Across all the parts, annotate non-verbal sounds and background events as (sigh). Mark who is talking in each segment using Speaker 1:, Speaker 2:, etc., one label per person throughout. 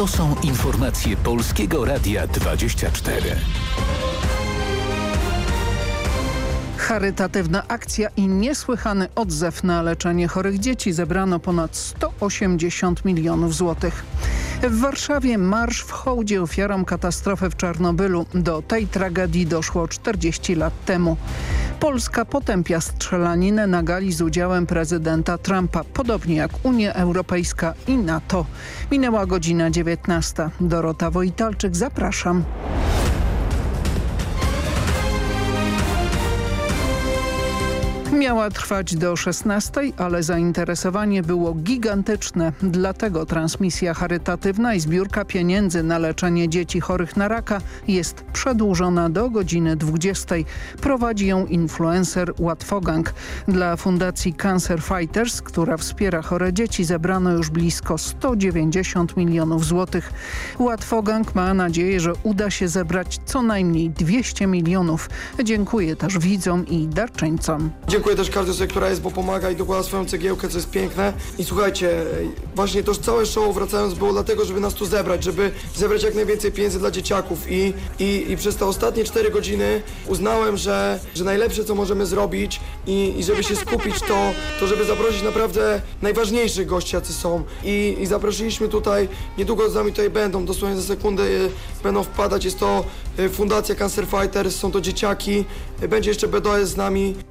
Speaker 1: To są informacje Polskiego Radia 24.
Speaker 2: Charytatywna akcja i niesłychany odzew na leczenie chorych dzieci zebrano ponad 180 milionów złotych. W Warszawie marsz w hołdzie ofiarom katastrofy w Czarnobylu. Do tej tragedii doszło 40 lat temu. Polska potępia strzelaninę na gali z udziałem prezydenta Trumpa, podobnie jak Unia Europejska i NATO. Minęła godzina 19. Dorota Wojtalczyk, zapraszam. Miała trwać do 16, ale zainteresowanie było gigantyczne. Dlatego transmisja charytatywna i zbiórka pieniędzy na leczenie dzieci chorych na raka jest przedłużona do godziny 20. Prowadzi ją influencer Łatwogang. Dla Fundacji Cancer Fighters, która wspiera chore dzieci, zebrano już blisko 190 milionów złotych. Łatwogang ma nadzieję, że uda się zebrać co najmniej 200 milionów. Dziękuję też widzom i darczyńcom.
Speaker 3: Dziękuję też każdej osobie, która jest, bo pomaga i dokłada swoją cegiełkę, co jest piękne. I słuchajcie, właśnie to całe show wracając było dlatego, żeby nas tu zebrać, żeby zebrać jak najwięcej pieniędzy dla dzieciaków i, i, i przez te ostatnie 4 godziny uznałem, że, że najlepsze co możemy zrobić i, i żeby się skupić to, to żeby zaprosić naprawdę najważniejszych gości, jacy są. I, I zaprosiliśmy tutaj, niedługo z nami tutaj będą, dosłownie za sekundę y, będą wpadać, jest to y, Fundacja Cancer Fighters, są to dzieciaki, będzie jeszcze BDS z nami.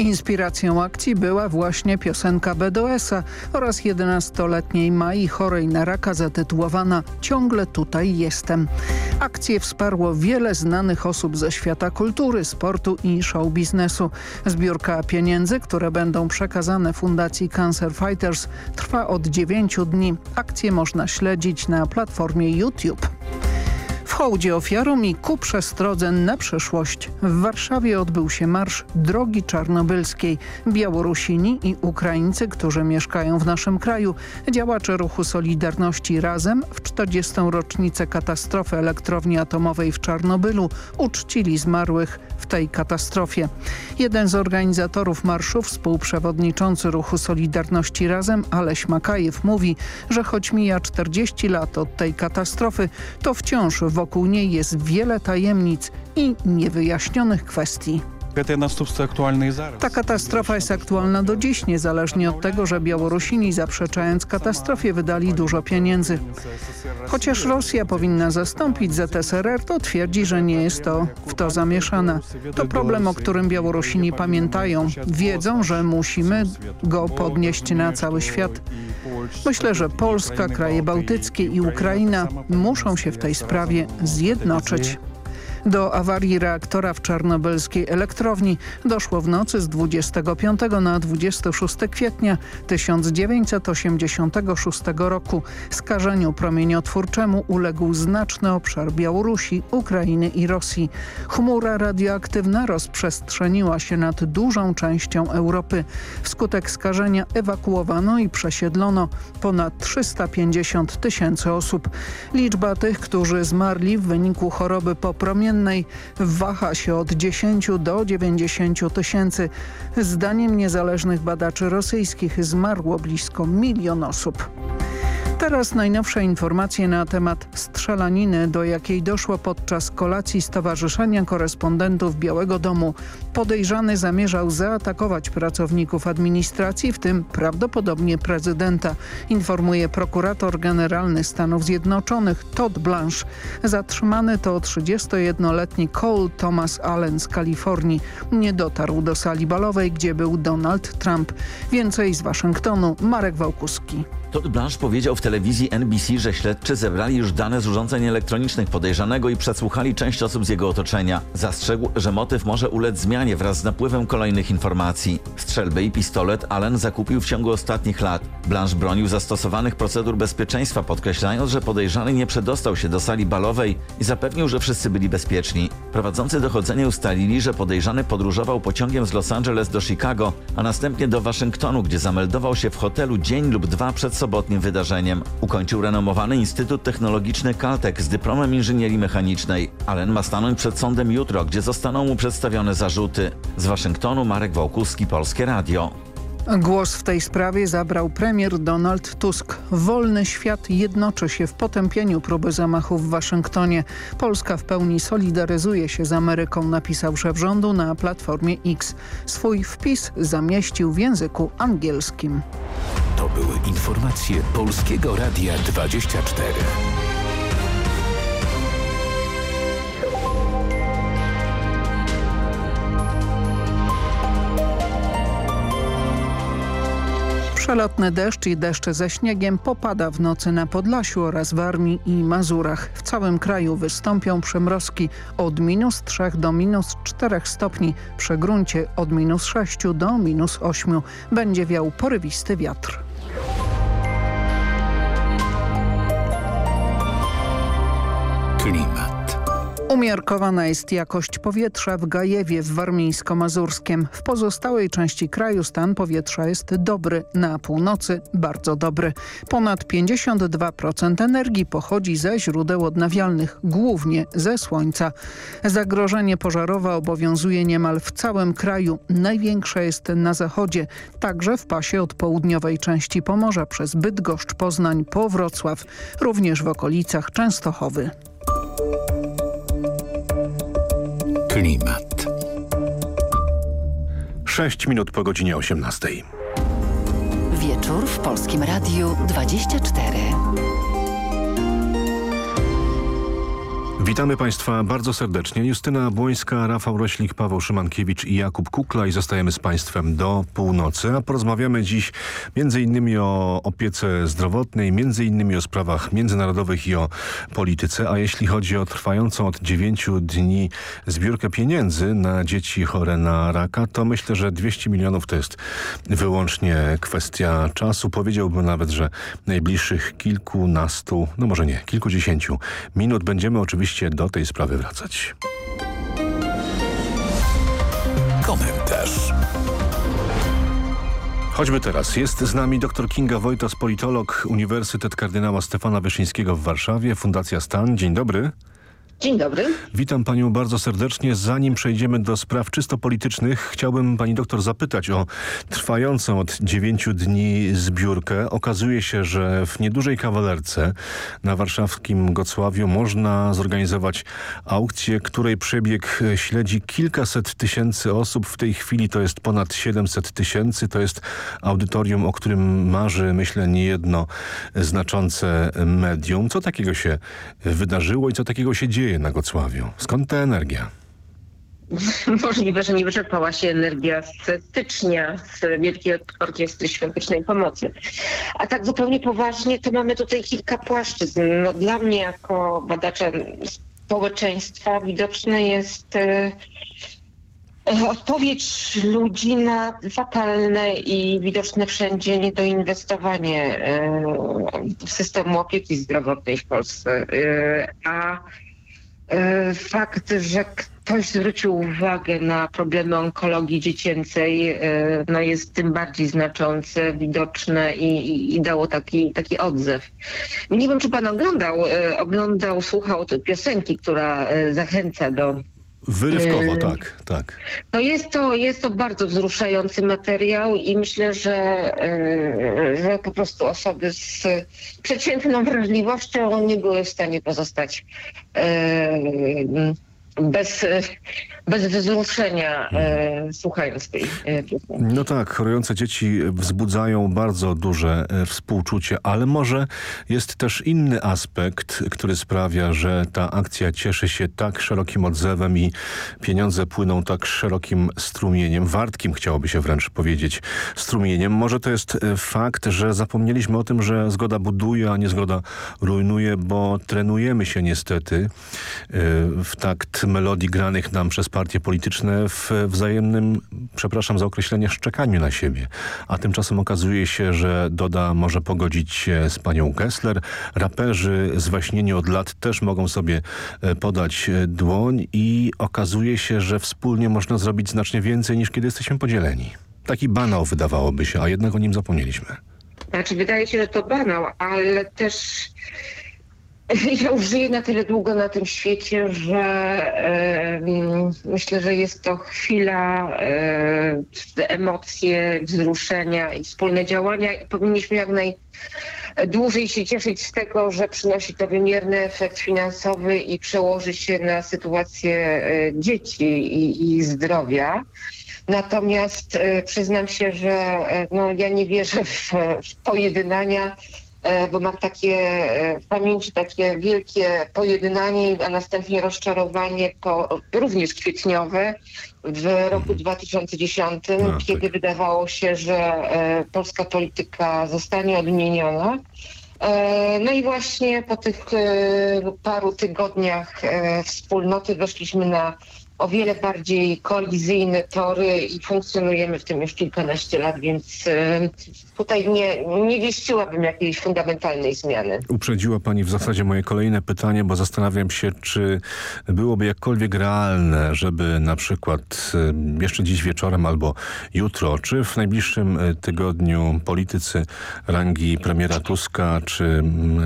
Speaker 2: Inspiracją akcji była właśnie piosenka BDS-a oraz 11-letniej Mai chorej na raka zatytułowana Ciągle tutaj jestem. Akcję wsparło wiele znanych osób ze świata kultury, sportu i show biznesu. Zbiórka pieniędzy, które będą przekazane Fundacji Cancer Fighters trwa od 9 dni. Akcję można śledzić na platformie YouTube. W hołdzie ofiarom i ku przestrodze na przyszłość w Warszawie odbył się marsz Drogi Czarnobylskiej. Białorusini i Ukraińcy, którzy mieszkają w naszym kraju, działacze ruchu Solidarności Razem w 40. rocznicę katastrofy elektrowni atomowej w Czarnobylu uczcili zmarłych w tej katastrofie. Jeden z organizatorów marszu, współprzewodniczący ruchu Solidarności Razem, Aleś Makajew mówi, że choć mija 40 lat od tej katastrofy, to wciąż wokół niej jest wiele tajemnic i niewyjaśnionych kwestii. Ta katastrofa jest aktualna do dziś, niezależnie od tego, że Białorusini zaprzeczając katastrofie wydali dużo pieniędzy. Chociaż Rosja powinna zastąpić ZSRR, to twierdzi, że nie jest to w to zamieszana. To problem, o którym Białorusini pamiętają. Wiedzą, że musimy go podnieść na cały świat. Myślę, że Polska, kraje bałtyckie i Ukraina muszą się w tej sprawie zjednoczyć. Do awarii reaktora w czarnobylskiej elektrowni doszło w nocy z 25 na 26 kwietnia 1986 roku. Skażeniu promieniotwórczemu uległ znaczny obszar Białorusi, Ukrainy i Rosji. Chmura radioaktywna rozprzestrzeniła się nad dużą częścią Europy. Wskutek skażenia ewakuowano i przesiedlono ponad 350 tysięcy osób. Liczba tych, którzy zmarli w wyniku choroby popromiennej waha się od 10 do 90 tysięcy. Zdaniem niezależnych badaczy rosyjskich zmarło blisko milion osób. Teraz najnowsze informacje na temat strzelaniny, do jakiej doszło podczas kolacji Stowarzyszenia Korespondentów Białego Domu. Podejrzany zamierzał zaatakować pracowników administracji, w tym prawdopodobnie prezydenta, informuje prokurator generalny Stanów Zjednoczonych Todd Blanche. Zatrzymany to 31-letni Cole Thomas Allen z Kalifornii. Nie dotarł do sali balowej, gdzie był Donald Trump. Więcej z Waszyngtonu Marek Wałkuski.
Speaker 4: Todd Blanche powiedział w telewizji NBC, że śledczy zebrali już dane z urządzeń elektronicznych podejrzanego i przesłuchali część osób z jego otoczenia. Zastrzegł, że motyw może ulec zmianie wraz z napływem kolejnych informacji. Strzelby i pistolet Allen zakupił w ciągu ostatnich lat. Blanche bronił zastosowanych procedur bezpieczeństwa, podkreślając, że podejrzany nie przedostał się do sali balowej i zapewnił, że wszyscy byli bezpieczni. Prowadzący dochodzenie ustalili, że podejrzany podróżował pociągiem z Los Angeles do Chicago, a następnie do Waszyngtonu, gdzie zameldował się w hotelu dzień lub dwa przed sobotnim wydarzeniem. Ukończył renomowany Instytut Technologiczny Caltech z dyplomem inżynierii mechanicznej. Allen ma stanąć przed sądem jutro, gdzie zostaną mu przedstawione zarzuty. Z Waszyngtonu Marek Wołkuski, Polskie Radio.
Speaker 2: Głos w tej sprawie zabrał premier Donald Tusk. Wolny świat jednoczy się w potępieniu próby zamachu w Waszyngtonie. Polska w pełni solidaryzuje się z Ameryką, napisał szef rządu na Platformie X. Swój wpis zamieścił w języku angielskim.
Speaker 1: To były informacje Polskiego Radia 24.
Speaker 2: Przelotny deszcz i deszcze ze śniegiem popada w nocy na Podlasiu oraz w Armii i Mazurach. W całym kraju wystąpią przymrozki od minus 3 do minus 4 stopni. Przy gruncie od minus 6 do minus 8. Będzie wiał porywisty wiatr.
Speaker 1: Klimat.
Speaker 2: Umiarkowana jest jakość powietrza w Gajewie w Warmińsko-Mazurskiem. W pozostałej części kraju stan powietrza jest dobry, na północy bardzo dobry. Ponad 52% energii pochodzi ze źródeł odnawialnych, głównie ze słońca. Zagrożenie pożarowe obowiązuje niemal w całym kraju. Największe jest na zachodzie, także w pasie od południowej części Pomorza przez Bydgoszcz, Poznań po Wrocław, również w okolicach Częstochowy.
Speaker 1: Klimat.
Speaker 5: 6 minut po godzinie 18.
Speaker 6: Wieczór w Polskim Radiu 24.
Speaker 5: Witamy Państwa bardzo serdecznie. Justyna Błońska, Rafał Roślik, Paweł Szymankiewicz i Jakub Kukla i zostajemy z Państwem do północy. A porozmawiamy dziś innymi o opiece zdrowotnej, innymi o sprawach międzynarodowych i o polityce. A jeśli chodzi o trwającą od 9 dni zbiórkę pieniędzy na dzieci chore na raka, to myślę, że 200 milionów to jest wyłącznie kwestia czasu. Powiedziałbym nawet, że najbliższych kilkunastu, no może nie, kilkudziesięciu minut będziemy oczywiście do tej sprawy wracać.
Speaker 1: Komentarz.
Speaker 5: Choćby teraz. Jest z nami dr Kinga Wojtas, politolog, Uniwersytet Kardynała Stefana Wyszyńskiego w Warszawie, Fundacja Stan. Dzień dobry.
Speaker 7: Dzień dobry.
Speaker 5: Witam panią bardzo serdecznie. Zanim przejdziemy do spraw czysto politycznych, chciałbym pani doktor zapytać o trwającą od dziewięciu dni zbiórkę. Okazuje się, że w niedużej kawalerce na warszawskim Gocławiu można zorganizować aukcję, której przebieg śledzi kilkaset tysięcy osób. W tej chwili to jest ponad 700 tysięcy. To jest audytorium, o którym marzy, myślę, niejedno znaczące medium. Co takiego się wydarzyło i co takiego się dzieje na Gocławiu? Skąd ta energia? (laughs)
Speaker 7: Możliwe, że nie wyczerpała się energia z stycznia z Wielkiej Orkiestry Świątecznej Pomocy. A tak zupełnie poważnie, to mamy tutaj kilka płaszczyzn. No, dla mnie jako badacza społeczeństwa widoczne jest e, odpowiedź ludzi na fatalne i widoczne wszędzie niedoinwestowanie e, w systemu opieki zdrowotnej w Polsce. E, a fakt, że ktoś zwrócił uwagę na problemy onkologii dziecięcej, e, no jest tym bardziej znaczące, widoczne i, i, i dało taki, taki odzew. Nie wiem, czy pan oglądał, e, oglądał, słuchał piosenki, która zachęca do
Speaker 5: Wyrywkowo, tak, tak.
Speaker 7: No jest to, jest to bardzo wzruszający materiał i myślę, że, że po prostu osoby z przeciętną wrażliwością nie były w stanie pozostać bez, bez wzruszenia e, słuchając tej e, piosenki.
Speaker 5: No tak, chorujące dzieci wzbudzają bardzo duże e, współczucie, ale może jest też inny aspekt, który sprawia, że ta akcja cieszy się tak szerokim odzewem i pieniądze płyną tak szerokim strumieniem, wartkim chciałoby się wręcz powiedzieć strumieniem. Może to jest e, fakt, że zapomnieliśmy o tym, że zgoda buduje, a nie zgoda rujnuje, bo trenujemy się niestety w takt melodii granych nam przez partie polityczne w wzajemnym, przepraszam za określenie, szczekaniu na siebie. A tymczasem okazuje się, że Doda może pogodzić się z panią Gessler. Raperzy zwaśnieni od lat też mogą sobie e, podać e, dłoń i okazuje się, że wspólnie można zrobić znacznie więcej niż kiedy jesteśmy podzieleni. Taki banał wydawałoby się, a jednak o nim zapomnieliśmy.
Speaker 7: Znaczy wydaje się, że to banał, ale też (laughs) Ja już żyję na tyle długo na tym świecie, że e, myślę, że jest to chwila, e, emocje, wzruszenia i wspólne działania i powinniśmy jak najdłużej się cieszyć z tego, że przynosi to wymierny efekt finansowy i przełoży się na sytuację e, dzieci i, i zdrowia. Natomiast e, przyznam się, że e, no, ja nie wierzę w, w pojednania E, bo mam takie e, w pamięci takie wielkie pojednanie, a następnie rozczarowanie po, również kwietniowe w roku 2010, no, tak. kiedy wydawało się, że e, polska polityka zostanie odmieniona. No i właśnie po tych paru tygodniach wspólnoty weszliśmy na o wiele bardziej kolizyjne tory i funkcjonujemy w tym już kilkanaście lat, więc tutaj nie, nie wieściłabym jakiejś fundamentalnej zmiany.
Speaker 5: Uprzedziła Pani w zasadzie moje kolejne pytanie, bo zastanawiam się, czy byłoby jakkolwiek realne, żeby na przykład jeszcze dziś wieczorem albo jutro, czy w najbliższym e, tygodniu politycy rangi premiera Tuska, czy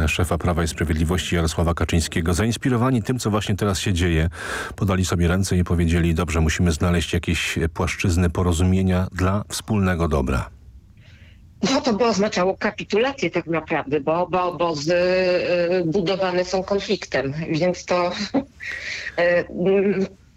Speaker 5: szefa Prawa i Sprawiedliwości Jarosława Kaczyńskiego, zainspirowani tym, co właśnie teraz się dzieje, podali sobie ręce i powiedzieli, dobrze, musimy znaleźć jakieś płaszczyzny porozumienia dla wspólnego dobra.
Speaker 7: No to by oznaczało kapitulację tak naprawdę, bo oba obozy y, budowane są konfliktem, więc to (laughs) y,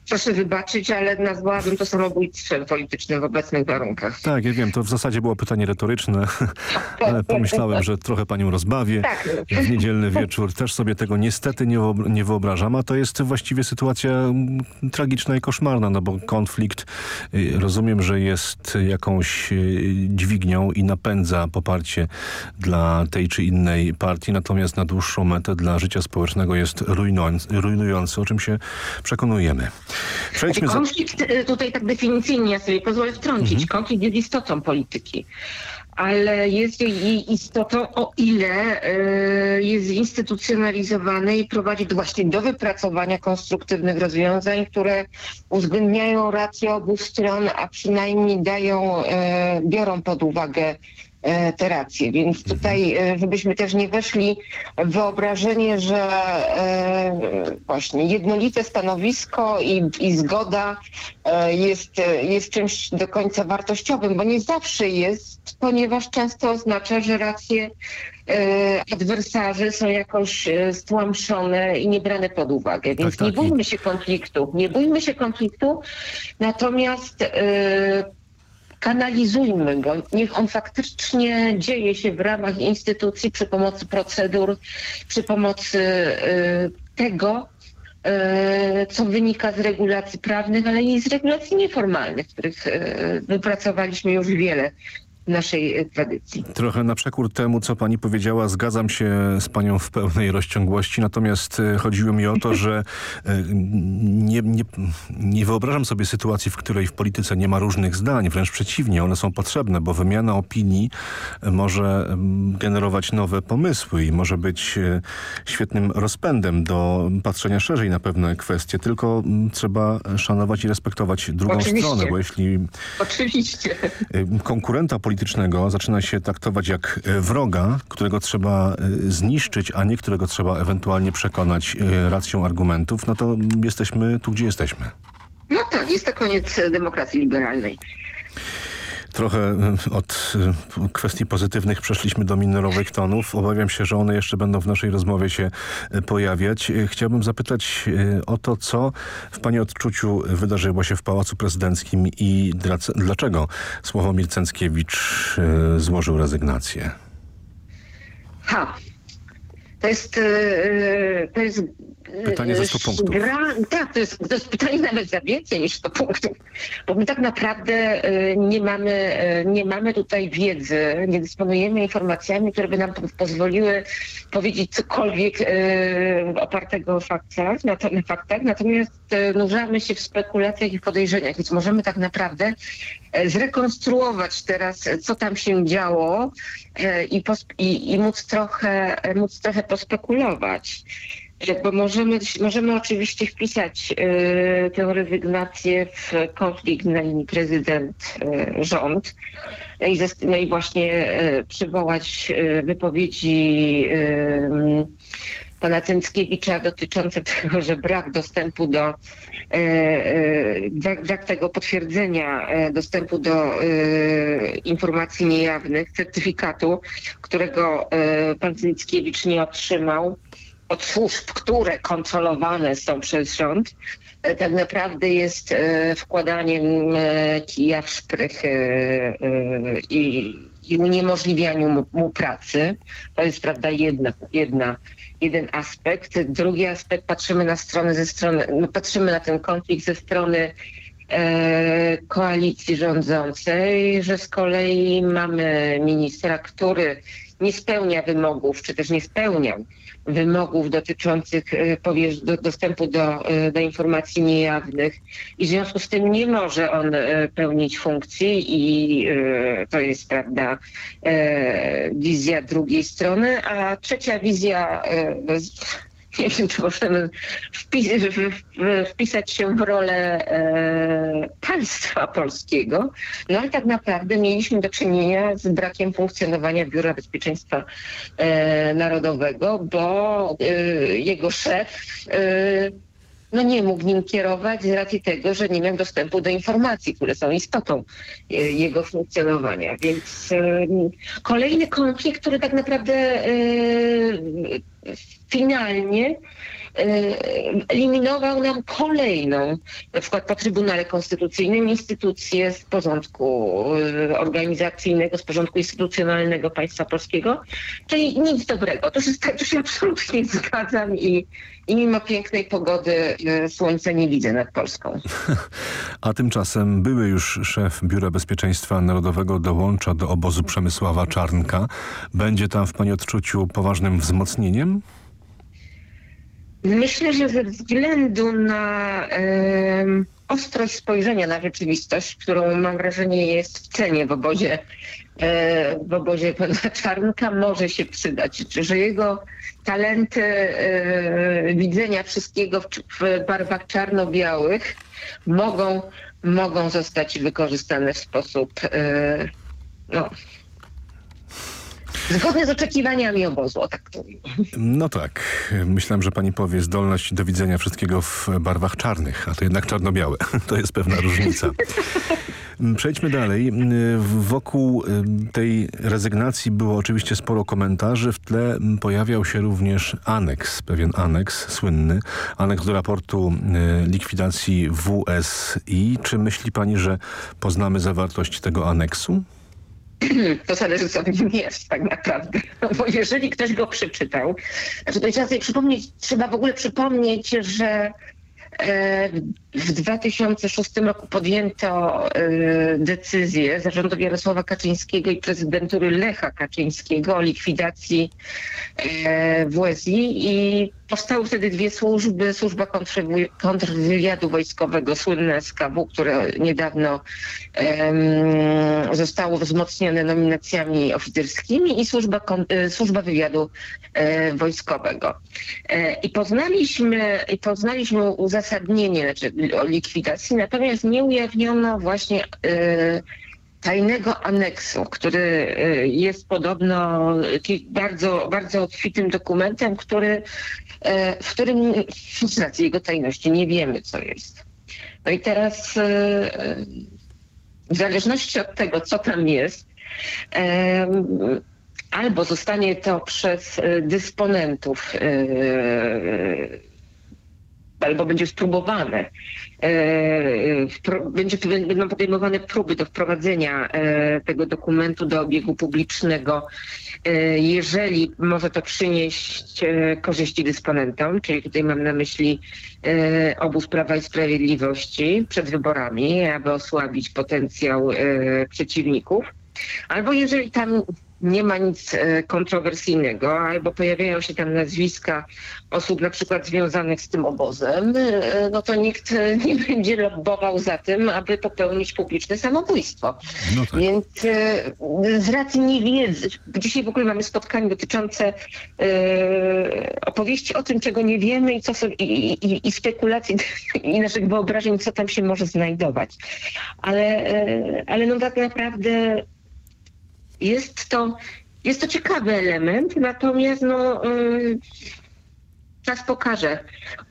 Speaker 7: proszę wybaczyć, ale nazwałabym to samobójstwem politycznym w obecnych warunkach.
Speaker 5: Tak, ja wiem, to w zasadzie było pytanie retoryczne, (laughs) ale pomyślałem, że trochę panią rozbawię. Tak. W niedzielny wieczór też sobie tego niestety nie, wyobrażam, a to jest właściwie sytuacja mm, tragiczna i koszmarna, no bo konflikt y, rozumiem, że jest jakąś y, dźwignią i napędza poparcie dla tej czy innej partii, natomiast na dłuższą metę dla życia społecznego jest rujnujący, o czym się przekonujemy.
Speaker 7: Przejdźmy konflikt, za... tutaj tak definicyjnie ja sobie pozwolę wtrącić, mhm. konflikt jest istotą polityki ale jest jej istotą, o ile y, jest zinstytucjonalizowany i prowadzi do właśnie do wypracowania konstruktywnych rozwiązań, które uwzględniają racje obu stron, a przynajmniej dają, y, biorą pod uwagę te racje. Więc mhm. tutaj, e, żebyśmy też nie weszli w wyobrażenie, że e, właśnie jednolite stanowisko i, i zgoda jest, jest czymś do końca wartościowym, bo nie zawsze jest, ponieważ często oznacza, że racje adwersarzy są jakoś stłamszone i nie brane pod uwagę. Więc tak, tak. nie bójmy się konfliktu. Nie bójmy się konfliktu, natomiast kanalizujmy go. Niech on faktycznie dzieje się w ramach instytucji przy pomocy procedur, przy pomocy y, tego, y, co wynika z regulacji prawnych, ale i z regulacji nieformalnych, których y, wypracowaliśmy już wiele naszej e, tradycji.
Speaker 5: Trochę na przekór temu, co pani powiedziała, zgadzam się z panią w pełnej rozciągłości, natomiast e, chodziło mi o to, że e, nie, nie, nie wyobrażam sobie sytuacji, w której w polityce nie ma różnych zdań, wręcz przeciwnie, one są potrzebne, bo wymiana opinii może generować nowe pomysły i może być świetnym rozpędem do patrzenia szerzej na pewne kwestie, tylko trzeba szanować i respektować drugą Oczywiście. stronę, bo jeśli
Speaker 7: Oczywiście.
Speaker 5: konkurenta politycznego politycznego zaczyna się traktować jak e, wroga, którego trzeba e, zniszczyć, a nie którego trzeba ewentualnie przekonać e, racją argumentów, no to jesteśmy tu, gdzie jesteśmy.
Speaker 7: No tak, jest to koniec demokracji liberalnej.
Speaker 5: Trochę e, od e, kwestii pozytywnych przeszliśmy do minorowych tonów. Obawiam się, że one jeszcze będą w naszej rozmowie się e, pojawiać. Chciałbym zapytać o to, co w Pani odczuciu wydarzyło się w Pałacu Prezydenckim i dlaczego Sławomir Cęckiewicz złożył rezygnację.
Speaker 7: Ha, to jest, to jest
Speaker 5: Pytanie za 100 punktów.
Speaker 7: Gra, tak, to jest, to jest pytanie nawet za więcej niż 100 punktów, bo my tak naprawdę nie mamy, nie mamy tutaj wiedzy, nie dysponujemy informacjami, które by nam pozwoliły powiedzieć cokolwiek opartego o faktach, na, na faktach, natomiast nurzamy się w spekulacjach i podejrzeniach, więc możemy tak naprawdę zrekonstruować teraz, co tam się działo i, i, i móc, trochę, móc trochę pospekulować bo możemy, możemy oczywiście wpisać y, tę rezygnację w konflikt na linii prezydent-rząd y, i, no i właśnie y, przywołać wypowiedzi pana Cęckiewicza dotyczące tego, że brak dostępu do, brak, brak tego potwierdzenia dostępu do informacji niejawnych, certyfikatu, którego pan Cęckiewicz nie otrzymał od służb, które kontrolowane są przez rząd, e, tak naprawdę jest e, wkładaniem e, kija w szprych i, i uniemożliwianiu mu, mu, pracy. To jest prawda jedna, jedna, jeden aspekt. Drugi aspekt patrzymy na stronę ze strony, no patrzymy na ten konflikt ze strony e, koalicji rządzącej, że z kolei mamy ministra, który nie spełnia wymogów, czy też nie spełniał wymogów dotyczących e, dostępu do, e, do informacji niejawnych. I w związku z tym nie może on e, pełnić funkcji i to jest prawda wizja drugiej strony, a trzecia wizja nie wiem, czy możemy wpis wpisać się w rolę e, państwa polskiego, no ale tak naprawdę mieliśmy do czynienia z brakiem funkcjonowania Biura Bezpieczeństwa e, Narodowego, bo e, jego szef e, no nie mógł nim kierować z racji tego, że nie miał dostępu do informacji, które są istotą e, jego funkcjonowania. Więc e, kolejny konflikt, który tak naprawdę finalnie eliminował nam kolejną, na przykład po Trybunale Konstytucyjnym, instytucję z porządku organizacyjnego, z porządku instytucjonalnego państwa polskiego, czyli nic dobrego. To, jest, to się absolutnie (laughs) zgadzam i, i mimo pięknej pogody e, słońca nie widzę nad Polską. (laughs)
Speaker 5: A tymczasem były już szef Biura Bezpieczeństwa Narodowego dołącza do obozu Przemysława Czarnka. Będzie tam w Pani odczuciu poważnym wzmocnieniem?
Speaker 7: Myślę, że ze względu na ostrość spojrzenia na rzeczywistość, którą mam wrażenie jest w cenie w obozie, e, w obozie pana Czarnka, może się przydać. Że jego talenty e, widzenia wszystkiego w, w barwach czarno-białych mogą, mogą zostać wykorzystane w sposób e, no, Zgodnie z oczekiwaniami obozu, tak to
Speaker 5: No tak. Myślałem, że pani powie zdolność do widzenia wszystkiego w barwach czarnych, a to jednak czarno-białe. (laughs) To jest pewna różnica. Przejdźmy dalej. Wokół tej rezygnacji było oczywiście sporo komentarzy. W tle pojawiał się również aneks, pewien aneks słynny. Aneks do raportu likwidacji WSI. Czy myśli pani, że poznamy zawartość tego aneksu? (clears throat)
Speaker 7: to zależy co w nim jest tak naprawdę. No (laughs) bo jeżeli ktoś go przeczytał, znaczy to trzeba sobie przypomnieć, trzeba w ogóle przypomnieć, że e, w 2006 roku podjęto e, decyzję zarządu Jarosława Kaczyńskiego i prezydentury Lecha Kaczyńskiego o likwidacji e, WSI i Powstały wtedy dwie służby. Służba kontrwywiadu wojskowego, słynne SKW, które niedawno um, zostało wzmocnione nominacjami oficerskimi i służba, e, służba wywiadu e, wojskowego. E, I poznaliśmy, i poznaliśmy uzasadnienie znaczy, o likwidacji, natomiast nie ujawniono właśnie e, tajnego aneksu, który e, jest podobno bardzo, bardzo obfitym dokumentem, który E, w którym (laughs) z racji jego tajności nie wiemy, co jest. No i teraz e, w zależności od tego, co tam jest, e, albo zostanie to przez dysponentów albo będzie spróbowane, będzie, będą podejmowane próby do wprowadzenia tego dokumentu do obiegu publicznego E, jeżeli może to przynieść e, korzyści dysponentom, czyli tutaj mam na myśli e, obóz Prawa i Sprawiedliwości przed wyborami, aby osłabić potencjał przeciwników, albo jeżeli tam nie ma nic e, kontrowersyjnego, albo pojawiają się tam nazwiska osób na przykład związanych z tym obozem, e, no to nikt e, nie (laughs) będzie lobbował za tym, aby popełnić publiczne samobójstwo. No tak. Więc z racji niewiedzy, dzisiaj w ogóle mamy spotkanie dotyczące opowieści o tym, czego nie wiemy i, co sobie, i, i, i spekulacji (laughs) i naszych wyobrażeń, co tam się może znajdować. Ale, ale no tak naprawdę jest to, jest to ciekawy element, natomiast no, y, czas pokaże,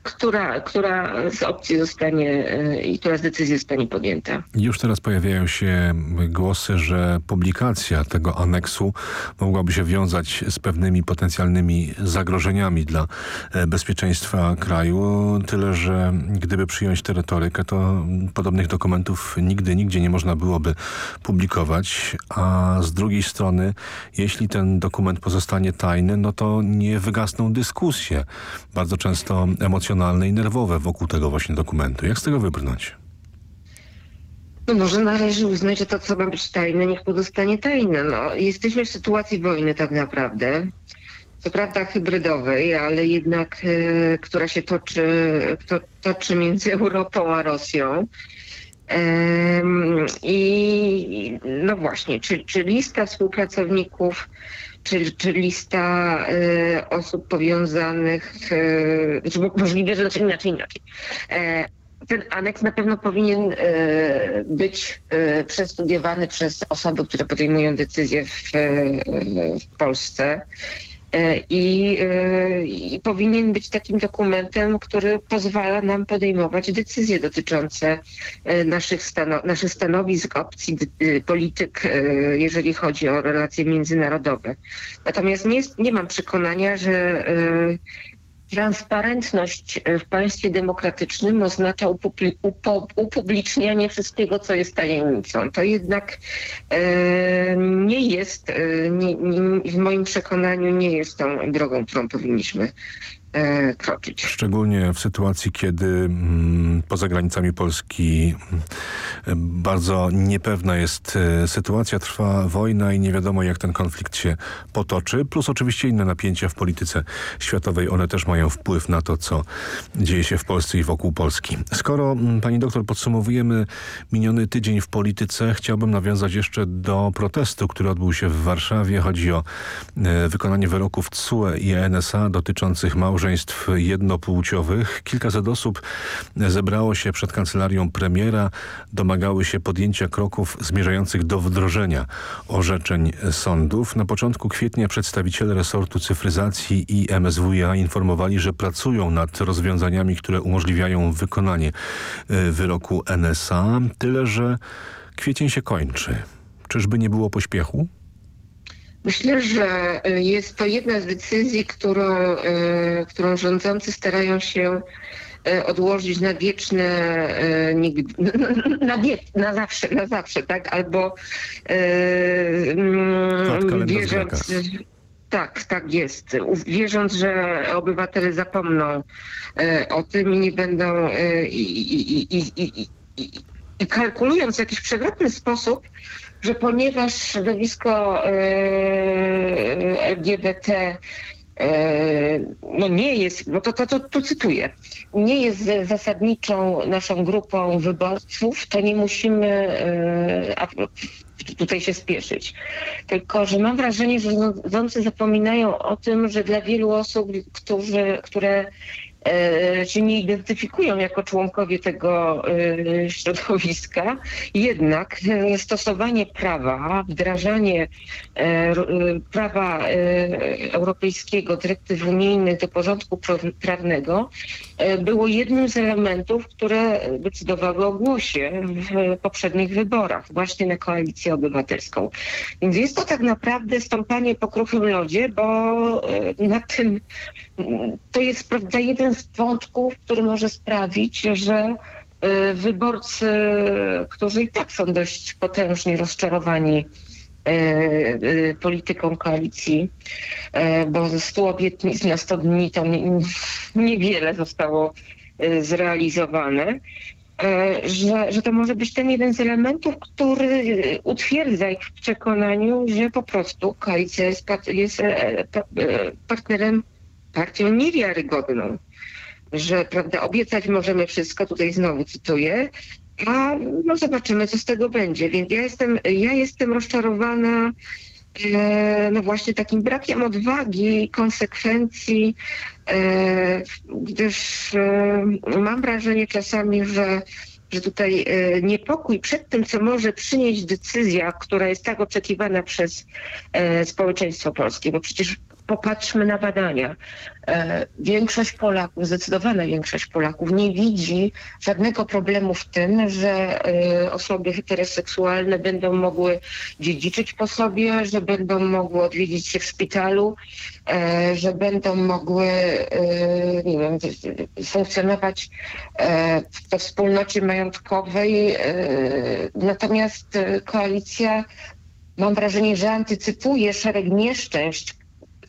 Speaker 7: która, która z opcji zostanie e, i która z decyzji zostanie podjęta.
Speaker 5: Już teraz pojawiają się głosy, że publikacja tego aneksu mogłaby się wiązać z pewnymi potencjalnymi zagrożeniami dla e, bezpieczeństwa kraju. Tyle, że gdyby przyjąć tę retorykę, to podobnych dokumentów nigdy, nigdzie nie można byłoby publikować. A z drugiej strony, jeśli ten dokument pozostanie tajny, no to nie wygasną dyskusje bardzo często emocjonalne i nerwowe wokół tego właśnie dokumentu. Jak z tego wybrnąć?
Speaker 7: No może należy uznać, że to, co ma być tajne, niech pozostanie tajne. No, jesteśmy w sytuacji wojny tak naprawdę. Co prawda hybrydowej, ale jednak, e, która się toczy, to, toczy między (laughs) Europą a Rosją. I no właśnie, czy, czy lista współpracowników czy, czy lista e, osób powiązanych, e, czy możliwe, że znaczy inaczej, inaczej. E, ten aneks na pewno powinien e, być przestudiowany przez osoby, które podejmują decyzje w, w Polsce. E, I, e, I powinien być takim dokumentem, który pozwala nam podejmować decyzje dotyczące e, naszych, naszych stanowisk, opcji, dy- polityk, jeżeli chodzi o relacje międzynarodowe. Natomiast nie, nie mam przekonania, że transparentność w państwie demokratycznym oznacza upublicznianie wszystkiego, co jest tajemnicą. To jednak e, nie jest, e, nie, nie, w moim przekonaniu nie jest tą drogą, którą powinniśmy e, kroczyć.
Speaker 5: Szczególnie w sytuacji, kiedy mm, poza granicami Polski mm, bardzo niepewna jest e, sytuacja, trwa wojna i nie wiadomo jak ten konflikt się potoczy, plus oczywiście inne napięcia w polityce światowej. One też mają wpływ na to, co dzieje się w Polsce i wokół Polski. Skoro, mm, pani doktor, podsumowujemy miniony tydzień w polityce, chciałbym nawiązać jeszcze do protestu, który odbył się w Warszawie. Chodzi o e, wykonanie wyroków TSUE i NSA dotyczących małżeństw jednopłciowych. Kilkaset osób zebrało się przed kancelarią premiera, domagały się podjęcia kroków zmierzających do wdrożenia orzeczeń sądów. Na początku kwietnia przedstawiciele resortu cyfryzacji i MSWiA informowali, że pracują nad rozwiązaniami, które umożliwiają wykonanie e, wyroku NSA. Tyle, że kwiecień się kończy. Czyżby nie było pośpiechu?
Speaker 7: Myślę, że y, jest to jedna z decyzji, którą, y, którą rządzący starają się y, odłożyć na wieczne, (laughs) na, wie, na zawsze, na zawsze, tak? Albo y, mm,
Speaker 5: kalendarz
Speaker 7: wierząc, tak, tak jest. Wierząc, że obywatele zapomną o tym i nie będą i, i, i, i kalkulując w jakiś przewrotny sposób, że ponieważ środowisko e, LGBT e, no nie jest, no to, to, to, to cytuję, nie jest zasadniczą naszą grupą wyborców, to nie musimy e, a, tutaj się spieszyć. Tylko, że mam wrażenie, że rządzący zapominają o tym, że dla wielu osób, którzy, które się nie identyfikują jako członkowie tego e, środowiska, jednak e, stosowanie prawa, wdrażanie e, e, prawa e, europejskiego, dyrektyw unijnych do porządku pra- prawnego e, było jednym z elementów, które decydowały o głosie w poprzednich wyborach, właśnie na koalicję obywatelską. Więc jest to tak naprawdę stąpanie po kruchym lodzie, bo e, na tym mm, to jest prawda jeden z wątków, który może sprawić, że e, wyborcy, którzy i tak są dość potężnie rozczarowani e, e, polityką koalicji, e, bo ze 100 obietnic na 100 dni to nie- niewiele zostało e, zrealizowane, e, że, że to może być ten jeden z elementów, który utwierdza ich w przekonaniu, że po prostu koalicja jest, jest e, pa- e, partnerem, partią niewiarygodną. Że prawda, obiecać możemy wszystko, tutaj znowu cytuję, a no zobaczymy, co z tego będzie. Więc ja jestem, ja jestem rozczarowana e, no właśnie takim brakiem odwagi konsekwencji, e, gdyż e, mam wrażenie czasami, że że tutaj niepokój przed tym, co może przynieść decyzja, która jest tak oczekiwana przez społeczeństwo polskie, bo przecież popatrzmy na badania. E, Większość Polaków, zdecydowana większość Polaków nie widzi żadnego problemu w tym, że e, osoby heteroseksualne będą mogły dziedziczyć po sobie, że będą mogły odwiedzić się w szpitalu, e, że będą mogły nie wiem, funkcjonować we wspólnocie majątkowej. Natomiast koalicja mam wrażenie, że antycypuje szereg nieszczęść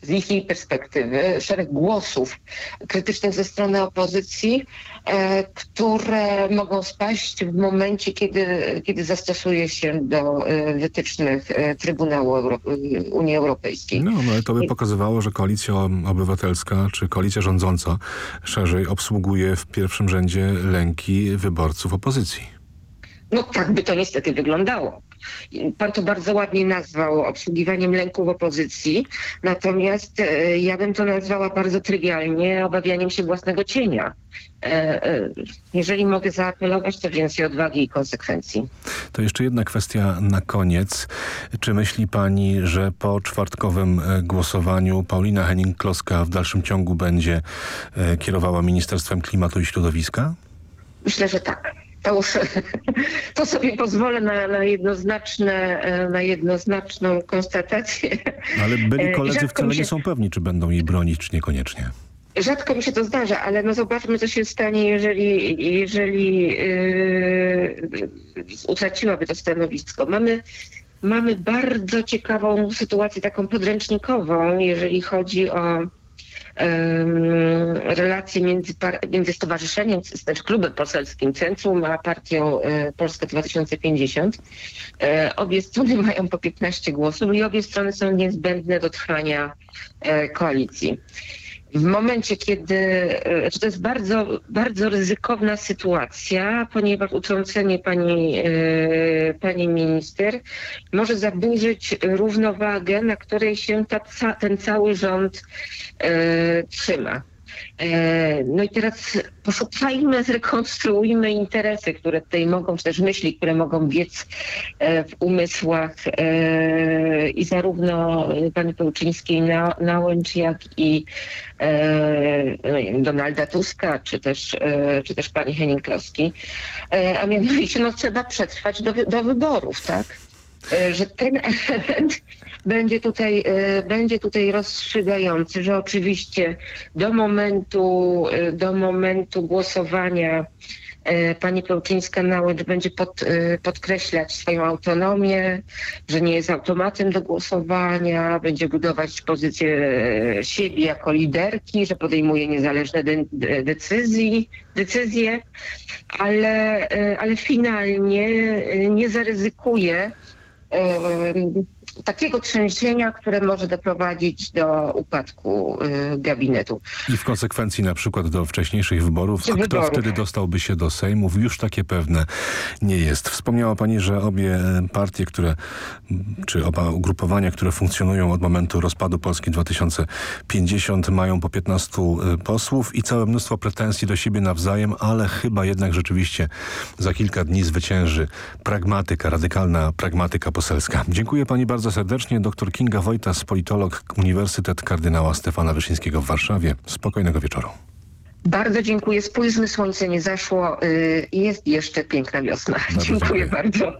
Speaker 7: z ich perspektywy, szereg głosów krytycznych ze strony opozycji, e, które mogą spaść w momencie, kiedy, kiedy zastosuje się do e, wytycznych e, Trybunału Euro Unii Europejskiej.
Speaker 5: No, no ale to by pokazywało, że koalicja obywatelska czy koalicja rządząca szerzej obsługuje w pierwszym rzędzie lęki wyborców opozycji.
Speaker 7: No tak by to niestety wyglądało. Pan to bardzo ładnie nazwał obsługiwaniem lęków opozycji, natomiast e, ja bym to nazwała bardzo trywialnie obawianiem się własnego cienia. E, e, jeżeli mogę zaapelować, to więcej odwagi i konsekwencji.
Speaker 5: To jeszcze jedna kwestia na koniec. Czy myśli pani, że po czwartkowym głosowaniu Paulina Henning-Kloska w dalszym ciągu będzie kierowała Ministerstwem Klimatu i Środowiska?
Speaker 7: Myślę, że tak. To (laughs) to sobie pozwolę na, na, jednoznaczne, e, na jednoznaczną konstatację.
Speaker 5: Ale byli
Speaker 7: E,
Speaker 5: koledzy
Speaker 7: rzadko
Speaker 5: wcale
Speaker 7: się-
Speaker 5: nie są pewni, czy będą jej bronić, czy niekoniecznie.
Speaker 7: Rzadko mi się to zdarza, ale no zobaczmy, co się stanie, jeżeli, jeżeli yy, utraciłaby to stanowisko. Mamy, mamy bardzo ciekawą sytuację, taką podręcznikową, jeżeli chodzi o relacje między, między Stowarzyszeniem, znaczy Klubem Poselskim Centrum, a partią e, Polska 2050. E, obie strony (laughs) mają po 15 głosów i obie strony są niezbędne do trwania e, koalicji. W momencie, kiedy e, to jest bardzo, bardzo ryzykowna sytuacja, ponieważ utrącenie pani, e, pani minister może zaburzyć równowagę, na której się ta, ten cały rząd e, trzyma. E, No i teraz poszukajmy, (laughs) zrekonstruujmy interesy, które tutaj mogą, czy też myśli, które mogą biec e, w umysłach e, i zarówno pani Pełczyńskiej na, Nałęcz, jak i no Donalda Tuska, czy też, czy też pani Henning-Kloski. A mianowicie no, trzeba przetrwać do, do wyborów, tak? Że ten element będzie tutaj, e, będzie tutaj rozstrzygający, że oczywiście do momentu, e, do momentu głosowania e, pani Pełczyńska-Nałęcz będzie pod, podkreślać swoją autonomię, że nie jest automatem do głosowania, będzie budować pozycję siebie jako liderki, że podejmuje niezależne de, de, decyzji, decyzje, ale, ale finalnie nie zaryzykuje takiego trzęsienia, które może doprowadzić do upadku e, gabinetu.
Speaker 5: I w konsekwencji na przykład do wcześniejszych wyborów. A kto wtedy dostałby się do Sejmów? Już takie pewne nie jest. Wspomniała pani, że obie e, partie, które, czy oba ugrupowania, które funkcjonują od momentu rozpadu Polski 2050 mają po 15 e, posłów i całe mnóstwo pretensji do siebie nawzajem, ale chyba jednak rzeczywiście za kilka dni zwycięży pragmatyka, radykalna pragmatyka poselska. Dziękuję pani bardzo serdecznie. Doktor Kinga Wojtas, politolog, Uniwersytet Kardynała Stefana Wyszyńskiego w Warszawie. Spokojnego wieczoru.
Speaker 7: Bardzo dziękuję. Spójrzmy, słońce nie zaszło. y, Jest jeszcze piękna wiosna.
Speaker 5: Bardzo
Speaker 7: dziękuję
Speaker 5: dziękuję.
Speaker 7: bardzo.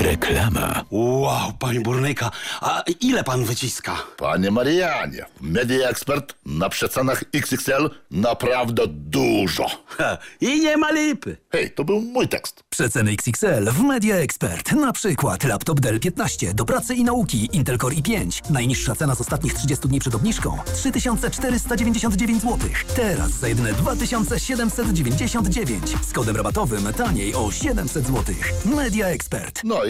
Speaker 1: Reklama.
Speaker 8: Wow, panie burnyka, a ile pan wyciska?
Speaker 9: Panie Marianie, Media Expert na przecenach XXL naprawdę dużo.
Speaker 8: Ha, I nie ma lipy.
Speaker 9: Hej, to był mój tekst.
Speaker 10: Przeceny XXL w Media Expert. Na przykład laptop Dell 15 do pracy i nauki Intel Core i5. Najniższa cena z ostatnich 30 dni przed obniżką 3499 zł. Teraz za jedyne 2799 z kodem rabatowym taniej o 700 zł. Media Expert.
Speaker 9: No i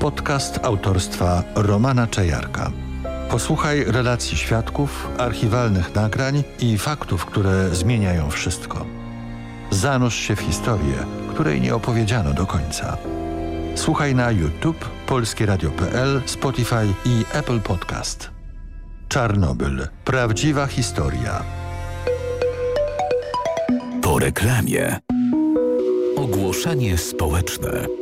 Speaker 11: Podcast autorstwa Romana Czajarka. Posłuchaj relacji świadków, archiwalnych nagrań i faktów, które zmieniają wszystko. Zanurz się w historię, której nie opowiedziano do końca. Słuchaj na YouTube, polskieradio.pl, Spotify i Apple Podcast. Czarnobyl. Prawdziwa historia.
Speaker 1: Po reklamie. Ogłoszenie społeczne.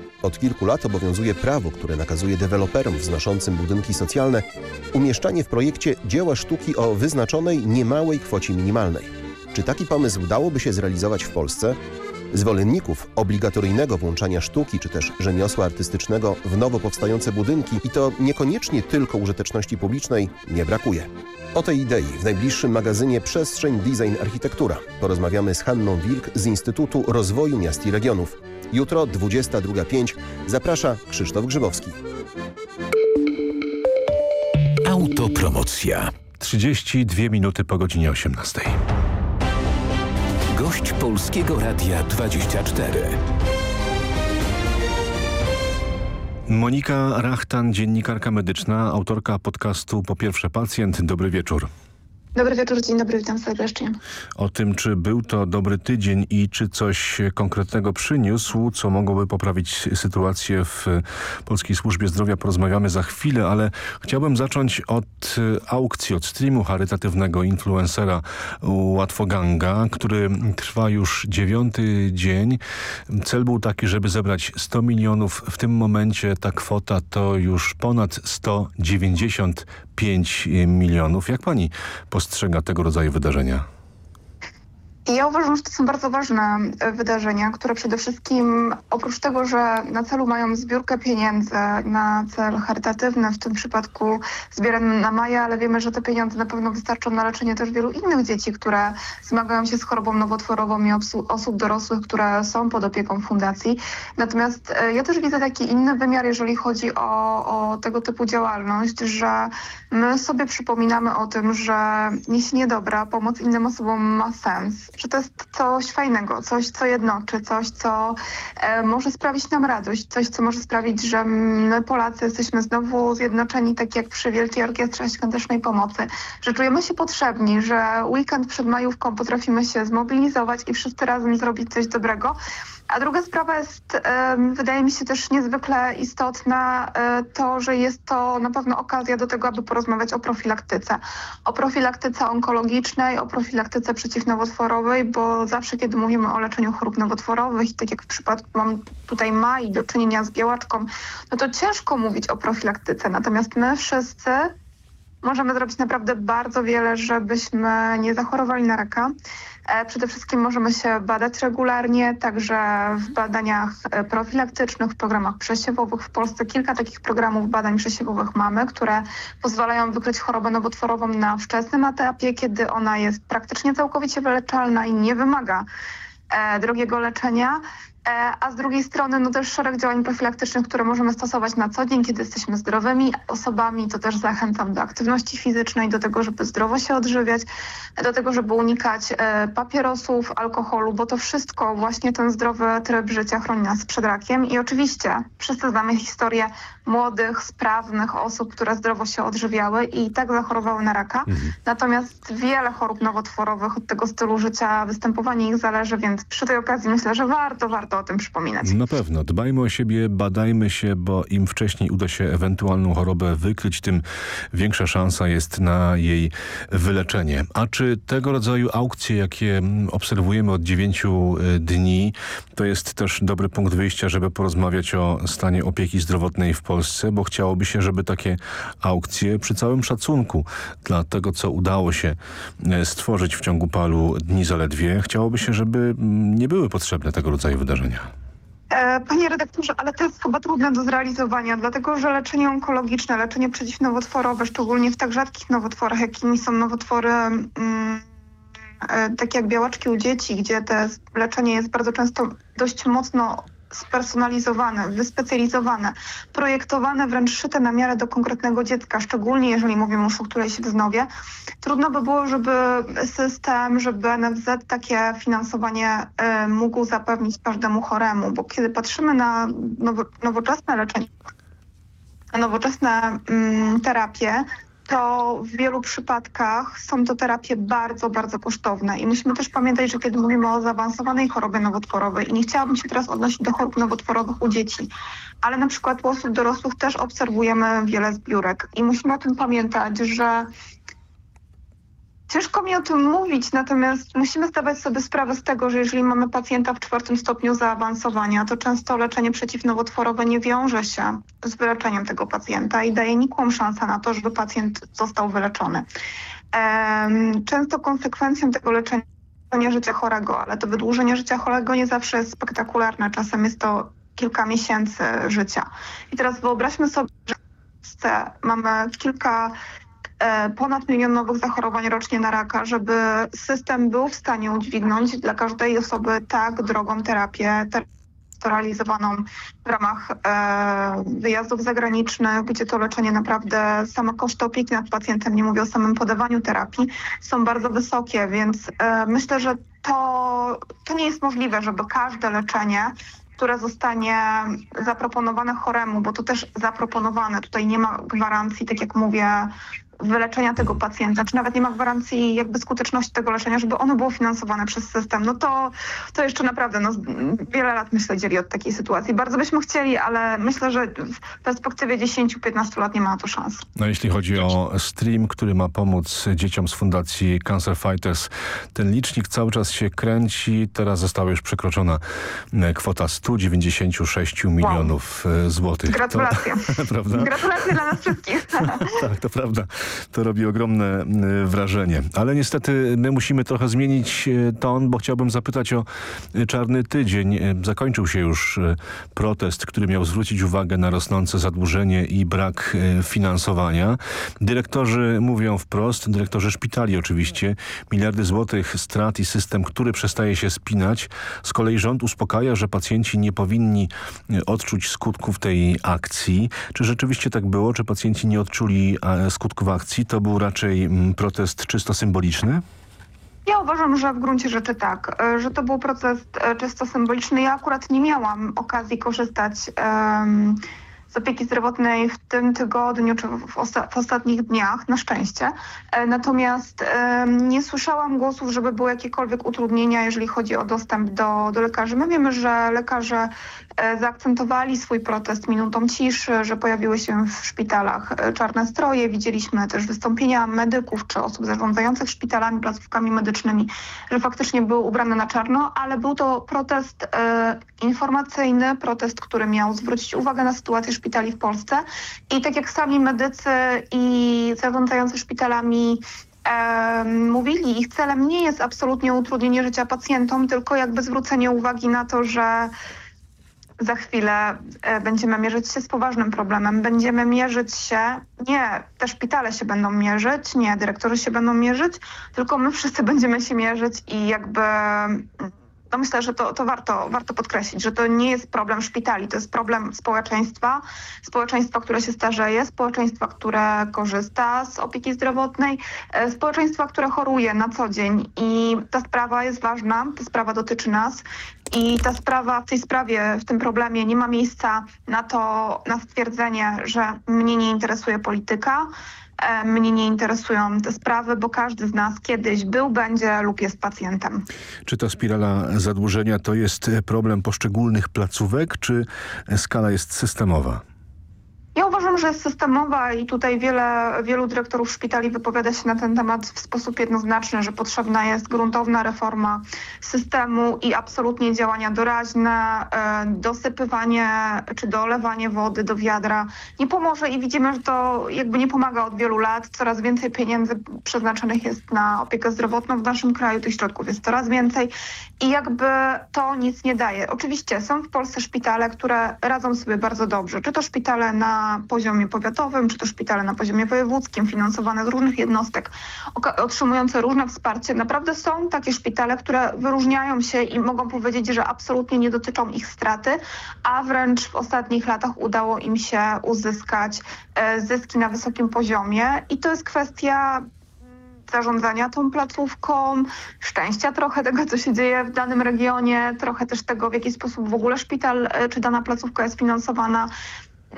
Speaker 12: od kilku lat obowiązuje prawo, które nakazuje deweloperom wznoszącym budynki socjalne umieszczanie w projekcie dzieła sztuki o wyznaczonej, niemałej kwocie minimalnej. Czy taki pomysł dałoby się zrealizować w Polsce? Zwolenników obligatoryjnego włączania sztuki czy też rzemiosła artystycznego w nowo powstające budynki i to niekoniecznie tylko użyteczności publicznej nie brakuje. O tej idei w najbliższym magazynie Przestrzeń Design Architektura porozmawiamy z Hanną Wilk z Instytutu Rozwoju Miast i Regionów. Jutro 22.05 zaprasza Krzysztof Grzybowski.
Speaker 1: Autopromocja.
Speaker 5: 32 minuty po godzinie 18.
Speaker 1: Gość Polskiego Radia 24.
Speaker 5: Monika Rachtan, dziennikarka medyczna, autorka podcastu Po pierwsze pacjent. Dobry wieczór.
Speaker 13: Dobry wieczór, dzień dobry, witam serdecznie.
Speaker 5: O tym, czy był to dobry tydzień i czy coś konkretnego przyniósł, co mogłoby poprawić sytuację w Polskiej Służbie Zdrowia, porozmawiamy za chwilę, ale chciałbym zacząć od aukcji, od streamu charytatywnego influencera Łatwoganga, który trwa już dziewiąty dzień. Cel był taki, żeby zebrać 100 milionów. W tym momencie ta kwota to już ponad 195 milionów. Jak pani postrzega tego rodzaju wydarzenia?
Speaker 13: Ja uważam, że to są bardzo ważne e, wydarzenia, które przede wszystkim oprócz tego, że na celu mają zbiórkę pieniędzy na cel charytatywny, w tym przypadku zbierany na maja, ale wiemy, że te pieniądze na pewno wystarczą na leczenie też wielu innych dzieci, które zmagają się z chorobą nowotworową i osób dorosłych, które są pod opieką fundacji. Natomiast e, ja też widzę taki inny wymiar, jeżeli chodzi o, o tego typu działalność, że my sobie przypominamy o tym, że niesienie dobra, pomoc innym osobom ma sens że to jest coś fajnego, coś, co jednoczy, coś, co e, może sprawić nam radość, coś, co może sprawić, że my Polacy jesteśmy znowu zjednoczeni, tak jak przy Wielkiej Orkiestrze Świątecznej Pomocy, że czujemy się potrzebni, że weekend przed majówką potrafimy się zmobilizować i wszyscy razem zrobić coś dobrego. A druga sprawa jest, wydaje mi się też niezwykle istotna, e, to, że jest to na pewno okazja do tego, aby porozmawiać o profilaktyce. O profilaktyce onkologicznej, o profilaktyce przeciwnowotworowej, bo zawsze, kiedy mówimy o leczeniu chorób nowotworowych i tak jak w przypadku mam tutaj MAI do czynienia z białaczką, no to ciężko mówić o profilaktyce. Natomiast my wszyscy możemy zrobić naprawdę bardzo wiele, żebyśmy nie zachorowali na raka. E, przede wszystkim możemy się badać regularnie, także w badaniach e, profilaktycznych, w programach przesiewowych. W Polsce kilka takich programów badań przesiewowych mamy, które pozwalają wykryć chorobę nowotworową na wczesnym etapie, kiedy ona jest praktycznie całkowicie wyleczalna i nie wymaga e, drogiego leczenia. E, a z drugiej strony no też szereg działań profilaktycznych, które możemy stosować na co dzień, kiedy jesteśmy zdrowymi osobami. To też zachęcam do aktywności fizycznej, do tego, żeby zdrowo się odżywiać, do tego, żeby unikać e, papierosów, alkoholu, bo to wszystko właśnie ten zdrowy tryb życia chroni nas przed rakiem. I oczywiście wszyscy znamy historię młodych, sprawnych osób, które zdrowo się odżywiały i tak zachorowały na raka. Mhm. Natomiast wiele chorób nowotworowych od tego stylu życia, występowanie ich zależy, więc przy tej okazji myślę, że warto, warto warto o tym przypominać.
Speaker 5: Na pewno. Dbajmy o siebie, badajmy się, bo im wcześniej uda się ewentualną chorobę wykryć, tym większa szansa jest na jej wyleczenie. A czy tego rodzaju aukcje, jakie obserwujemy od dziewięciu y, dni, to jest też dobry punkt wyjścia, żeby porozmawiać o stanie opieki zdrowotnej w Polsce, bo chciałoby się, żeby takie aukcje przy całym szacunku dla tego, co udało się y, stworzyć w ciągu paru dni zaledwie, chciałoby się, żeby mm, nie były potrzebne tego rodzaju wydarzenia.
Speaker 13: E, panie redaktorze, ale to jest chyba trudne do zrealizowania, dlatego że leczenie onkologiczne, leczenie przeciwnowotworowe, szczególnie w tak rzadkich nowotworach, jakimi są nowotwory mm, e, takie jak białaczki u dzieci, gdzie to leczenie jest bardzo często dość mocno spersonalizowane, wyspecjalizowane, projektowane, wręcz szyte na miarę do konkretnego dziecka, szczególnie jeżeli mówimy o strukturze siedznowie. Trudno by było, żeby system, żeby NFZ takie finansowanie y, mógł zapewnić każdemu choremu, bo kiedy patrzymy na nowo, nowoczesne leczenie, na nowoczesne mm, terapie, to w wielu przypadkach są to terapie bardzo, bardzo kosztowne. I musimy też pamiętać, że kiedy mówimy o zaawansowanej chorobie nowotworowej, i nie chciałabym się teraz odnosić do chorób nowotworowych u dzieci, ale na przykład u osób dorosłych też obserwujemy wiele zbiórek. I musimy o tym pamiętać, że Ciężko mi o tym mówić, natomiast musimy zdawać sobie sprawę z tego, że jeżeli mamy pacjenta w czwartym stopniu zaawansowania, to często leczenie przeciwnowotworowe nie wiąże się z wyleczeniem tego pacjenta i daje nikłą szansę na to, żeby pacjent został wyleczony. Często konsekwencją tego leczenia jest życia chorego, ale to wydłużenie życia chorego nie zawsze jest spektakularne. Czasem jest to kilka miesięcy życia. I teraz wyobraźmy sobie, że mamy kilka ponad milion nowych zachorowań rocznie na raka, żeby system był w stanie udźwignąć dla każdej osoby tak drogą terapię, realizowaną w ramach e, wyjazdów zagranicznych, gdzie to leczenie naprawdę, same koszty opieki nad pacjentem, nie mówię o samym podawaniu terapii, są bardzo wysokie, więc e, myślę, że to, to nie jest możliwe, żeby każde leczenie które zostanie zaproponowane choremu, bo to też zaproponowane, tutaj nie ma gwarancji, tak jak mówię, wyleczenia tego pacjenta, czy nawet nie ma gwarancji jakby skuteczności tego leczenia, żeby ono było finansowane przez system, no to, to jeszcze naprawdę no, wiele lat myślę dzieli od takiej sytuacji. Bardzo byśmy chcieli, ale myślę, że w perspektywie 10-15 lat nie ma na to szans.
Speaker 5: No jeśli chodzi o stream, który ma pomóc dzieciom z fundacji Cancer Fighters, ten licznik cały czas się kręci, teraz została już przekroczona e, kwota 196 milionów wow. E, złotych.
Speaker 13: Gratulacje.
Speaker 5: To, (laughs) prawda?
Speaker 13: Gratulacje dla nas wszystkich. (laughs)
Speaker 5: tak, to prawda to robi ogromne y, wrażenie. Ale niestety my musimy trochę zmienić y, ton, bo chciałbym zapytać o y, Czarny Tydzień. Zakończył się już protest, który miał zwrócić uwagę na rosnące zadłużenie i brak finansowania. Dyrektorzy mówią wprost, dyrektorzy szpitali oczywiście, miliardy złotych strat i system, który przestaje się spinać. Z kolei rząd uspokaja, że pacjenci nie powinni odczuć skutków tej akcji. Czy rzeczywiście tak było? Czy pacjenci nie odczuli skutków akcji to był raczej mm, protest czysto symboliczny?
Speaker 13: Ja uważam, że w gruncie rzeczy tak, e, że to był protest e, czysto symboliczny. Ja akurat nie miałam okazji korzystać um, z opieki zdrowotnej w tym tygodniu czy w, osta w ostatnich dniach, na szczęście. E, natomiast nie słyszałam głosów, żeby były jakiekolwiek utrudnienia, jeżeli chodzi o dostęp do, do lekarzy. My wiemy, że lekarze zaakcentowali swój protest minutą ciszy, że pojawiły się w szpitalach e, czarne stroje. Widzieliśmy też wystąpienia medyków czy osób zarządzających szpitalami, placówkami medycznymi, że faktycznie były ubrane na czarno, ale był to protest e, informacyjny, protest, który miał zwrócić uwagę na sytuację szpitali w Polsce. I tak jak sami medycy i zarządzający szpitalami e, mówili, ich celem nie jest absolutnie utrudnienie życia pacjentom, tylko jakby zwrócenie uwagi na to, że za chwilę e, będziemy mierzyć się z poważnym problemem. Będziemy mierzyć się, nie te szpitale się będą mierzyć, nie dyrektorzy się będą mierzyć, tylko my wszyscy będziemy się mierzyć i jakby no myślę, że to, to warto, warto podkreślić, że to nie jest problem szpitali, to jest problem społeczeństwa, społeczeństwa, które się starzeje, społeczeństwa, które korzysta z opieki zdrowotnej, e, społeczeństwa, które choruje na co dzień. I ta sprawa jest ważna, ta sprawa dotyczy nas. I ta sprawa, w tej sprawie, w tym problemie nie ma miejsca na to, na stwierdzenie, że mnie nie interesuje polityka, mnie nie interesują te sprawy, bo każdy z nas kiedyś był, będzie lub jest pacjentem.
Speaker 5: Czy ta spirala zadłużenia to jest problem poszczególnych placówek, czy skala jest systemowa?
Speaker 13: Ja uważam, że jest systemowa i tutaj wiele, wielu dyrektorów szpitali wypowiada się na ten temat w sposób jednoznaczny, że potrzebna jest gruntowna reforma systemu i absolutnie działania doraźne, e, dosypywanie czy dolewanie wody do wiadra nie pomoże i widzimy, że to jakby nie pomaga od wielu lat. Coraz więcej pieniędzy przeznaczonych jest na opiekę zdrowotną w naszym kraju, tych środków jest coraz więcej i jakby to nic nie daje. Oczywiście są w Polsce szpitale, które radzą sobie bardzo dobrze, czy to szpitale na poziomie powiatowym, czy to szpitale na poziomie wojewódzkim, finansowane z różnych jednostek, otrzymujące różne wsparcie. Naprawdę są takie szpitale, które wyróżniają się i mogą powiedzieć, że absolutnie nie dotyczą ich straty, a wręcz w ostatnich latach udało im się uzyskać e, zyski na wysokim poziomie i to jest kwestia zarządzania tą placówką, szczęścia trochę tego, co się dzieje w danym regionie, trochę też tego, w jaki sposób w ogóle szpital e, czy dana placówka jest finansowana.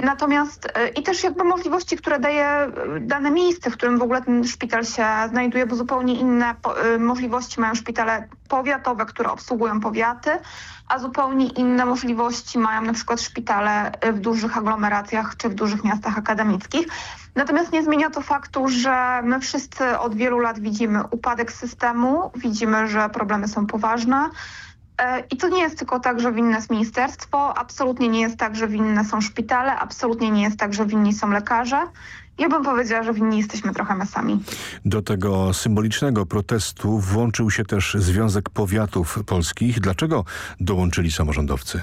Speaker 13: Natomiast e, i też jakby możliwości, które daje e, dane miejsce, w którym w ogóle ten szpital się znajduje, bo zupełnie inne e, możliwości mają szpitale powiatowe, które obsługują powiaty, a zupełnie inne możliwości mają na przykład szpitale w dużych aglomeracjach czy w dużych miastach akademickich. Natomiast nie zmienia to faktu, że my wszyscy od wielu lat widzimy upadek systemu, widzimy, że problemy są poważne, I to nie jest tylko tak, że winne jest ministerstwo, absolutnie nie jest tak, że winne są szpitale, absolutnie nie jest tak, że winni są lekarze. Ja bym powiedziała, że winni jesteśmy trochę my sami.
Speaker 5: Do tego symbolicznego protestu włączył się też Związek Powiatów Polskich. Dlaczego dołączyli samorządowcy?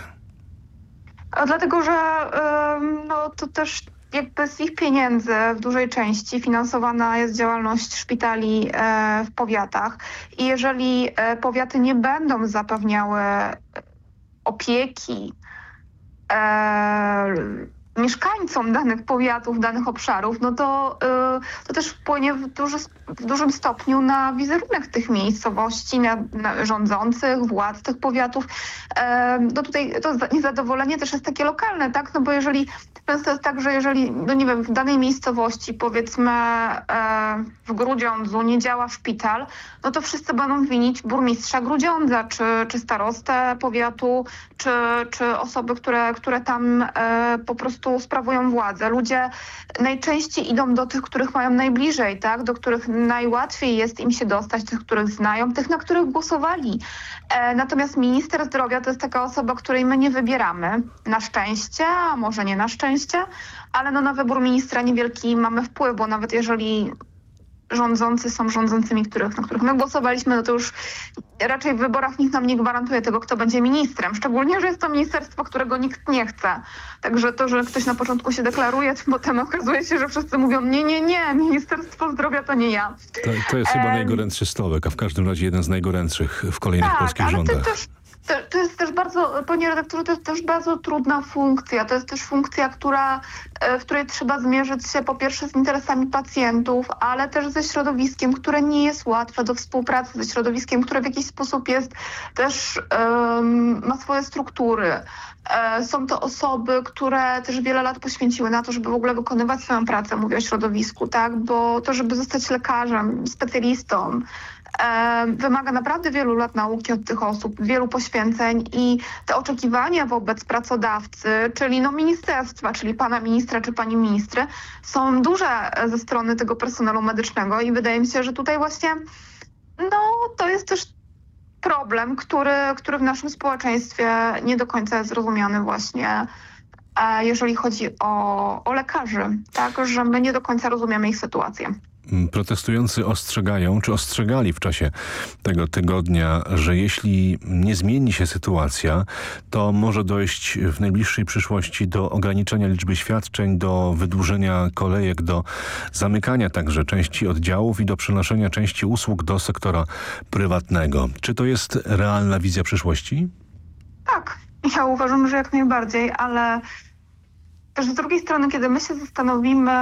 Speaker 13: A dlatego, że no, to też jakby z ich pieniędzy w dużej części finansowana jest działalność szpitali e, w powiatach. I jeżeli e, powiaty nie będą zapewniały opieki, e, mieszkańcom danych powiatów, danych obszarów, no to, y, to też wpłynie w, duży, w, dużym stopniu na wizerunek tych miejscowości, na, na rządzących, władz tych powiatów. No tutaj to niezadowolenie też jest takie lokalne, tak? No bo jeżeli często jest tak, że jeżeli, no nie wiem, w danej miejscowości, powiedzmy e, w Grudziądzu nie działa szpital, no to wszyscy będą winić burmistrza Grudziądza, czy, czy starostę powiatu, czy, czy osoby, które, które tam e, po prostu prostu sprawują władzę. Ludzie najczęściej idą do tych, których mają najbliżej, tak? do których najłatwiej jest im się dostać, tych, których znają, tych, na których głosowali. E, natomiast minister zdrowia to jest taka osoba, której my nie wybieramy. Na szczęście, a może nie na szczęście, ale no na wybór ministra niewielki mamy wpływ, bo nawet jeżeli rządzący są rządzącymi, których, na których my głosowaliśmy, no to już raczej w wyborach nikt nam nie gwarantuje tego, kto będzie ministrem. Szczególnie, że jest to ministerstwo, którego nikt nie chce. Także to, że ktoś na początku się deklaruje, to potem okazuje się, że wszyscy mówią nie, nie, nie, Ministerstwo Zdrowia to nie ja.
Speaker 5: To, to jest chyba najgorętszy stołek, a w każdym razie jeden z najgorętszych w kolejnych
Speaker 13: tak,
Speaker 5: polskich rządach.
Speaker 13: Też to, to, jest też bardzo, panie redaktorze, to jest też bardzo trudna funkcja. To jest też funkcja, która, e, w której trzeba zmierzyć się po pierwsze z interesami pacjentów, ale też ze środowiskiem, które nie jest łatwe do współpracy, ze środowiskiem, które w jakiś sposób jest też, um, ma swoje struktury. E, są to osoby, które też wiele lat poświęciły na to, żeby w ogóle wykonywać swoją pracę, mówię o środowisku, tak? Bo to, żeby zostać lekarzem, specjalistą, wymaga naprawdę wielu lat nauki od tych osób, wielu poświęceń i te oczekiwania wobec pracodawcy, czyli no ministerstwa, czyli pana ministra czy pani ministry, są duże ze strony tego personelu medycznego i wydaje mi się, że tutaj właśnie no to jest też problem, który, który w naszym społeczeństwie nie do końca jest zrozumiany właśnie jeżeli chodzi o, o lekarzy, tak, że my nie do końca rozumiemy ich sytuację.
Speaker 5: Mm, protestujący ostrzegają, czy ostrzegali w czasie tego tygodnia, że jeśli nie zmieni się sytuacja, to może dojść w najbliższej przyszłości do ograniczenia liczby świadczeń, do wydłużenia kolejek, do zamykania także części oddziałów i do przenoszenia części usług do sektora prywatnego. Czy to jest realna wizja przyszłości?
Speaker 13: Tak, ja uważam, że jak najbardziej, ale też z drugiej strony, kiedy my się zastanowimy,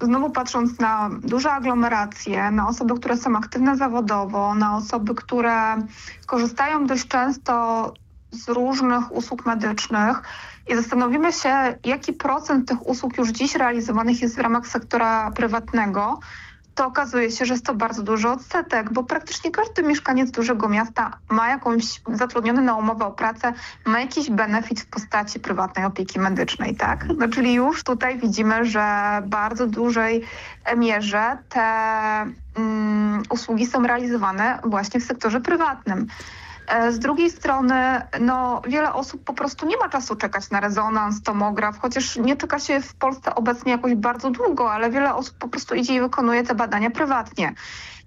Speaker 13: znowu patrząc na duże aglomeracje, na osoby, które są aktywne zawodowo, na osoby, które korzystają dość często z różnych usług medycznych i zastanowimy się, jaki procent tych usług już dziś realizowanych jest w ramach sektora prywatnego, to okazuje się, że jest to bardzo duży odsetek, bo praktycznie każdy mieszkaniec dużego miasta ma jakąś zatrudniony na umowę o pracę, ma jakiś benefit w postaci prywatnej opieki medycznej, tak? No, czyli już tutaj widzimy, że bardzo dużej mierze te mm, usługi są realizowane właśnie w sektorze prywatnym. E, z drugiej strony, no, wiele osób po prostu nie ma czasu czekać na rezonans, tomograf, chociaż nie czeka się w Polsce obecnie jakoś bardzo długo, ale wiele osób po prostu idzie i wykonuje te badania prywatnie.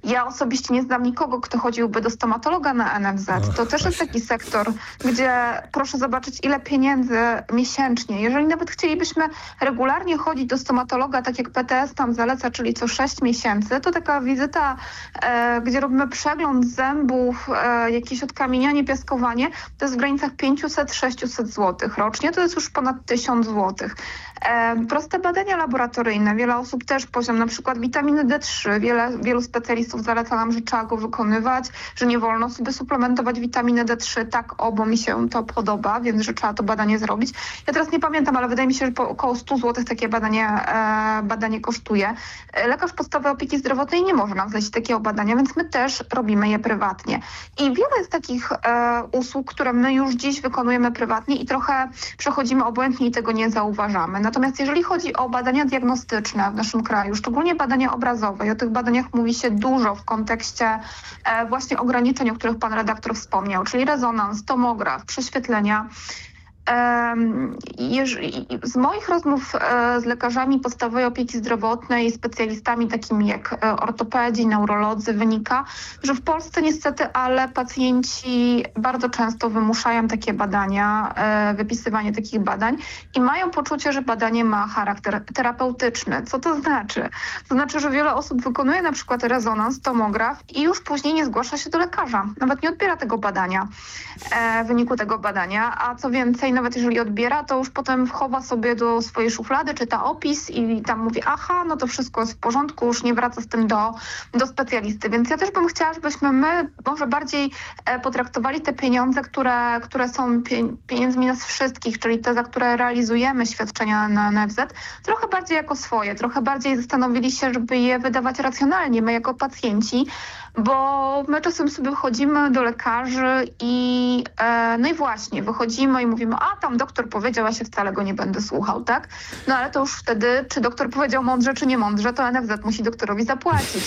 Speaker 13: Ja osobiście nie znam nikogo, kto chodziłby do stomatologa na NFZ. to też jest taki sektor, gdzie proszę zobaczyć, ile pieniędzy miesięcznie. Jeżeli nawet chcielibyśmy regularnie chodzić do stomatologa, tak jak PTS tam zaleca, czyli co 6 miesięcy, to taka wizyta, e, gdzie robimy przegląd zębów, e, jakieś odkamienianie, piaskowanie, to jest w granicach 500-600 zł rocznie. To jest już ponad 1000 zł. E, proste badania laboratoryjne. Wiele osób też poziom na przykład witaminy D3. Wiele, wielu specjalistów zaleca nam, że trzeba go wykonywać, że nie wolno sobie suplementować witaminy D3 tak o, bo mi się to podoba, więc że trzeba to badanie zrobić. Ja teraz nie pamiętam, ale wydaje mi się, że po około 100 zł takie badanie, e, badanie kosztuje. E, lekarz podstawowej opieki zdrowotnej nie może nam zlecić takiego badania, więc my też robimy je prywatnie. I wiele jest takich e, usług, które my już dziś wykonujemy prywatnie i trochę przechodzimy obojętnie i tego nie zauważamy. Natomiast jeżeli chodzi o badania diagnostyczne w naszym kraju, szczególnie badania obrazowe i o tych badaniach mówi się dużo w kontekście e, właśnie ograniczeń, o których pan redaktor wspomniał, czyli rezonans, tomograf, prześwietlenia, z moich rozmów e, z lekarzami podstawowej opieki zdrowotnej, specjalistami takimi jak e, ortopedzi, neurolodzy wynika, że w Polsce niestety, ale pacjenci bardzo często wymuszają takie badania, e, wypisywanie takich badań i mają poczucie, że badanie ma charakter terapeutyczny. Co to znaczy? To znaczy, że wiele osób wykonuje na przykład rezonans, tomograf i już później nie zgłasza się do lekarza. Nawet nie odbiera tego badania, w wyniku tego badania, a co więcej, nawet jeżeli odbiera, to już potem chowa sobie do swojej szuflady, czyta opis i tam mówi, aha, no to wszystko jest w porządku, już nie wraca z tym do, do specjalisty. Więc ja też bym chciała, żebyśmy my może bardziej e, potraktowali te pieniądze, które, które są pieniędzmi nas wszystkich, czyli te, za które realizujemy świadczenia na NFZ, trochę bardziej jako swoje, trochę bardziej zastanowili się, żeby je wydawać racjonalnie, my jako pacjenci, bo my czasem sobie chodzimy do lekarzy i e, no i właśnie, wychodzimy i mówimy, a tam doktor powiedział, ja się wcale go nie będę słuchał, tak? No ale to już wtedy, czy doktor powiedział mądrze, czy nie mądrze, to NFZ musi doktorowi zapłacić.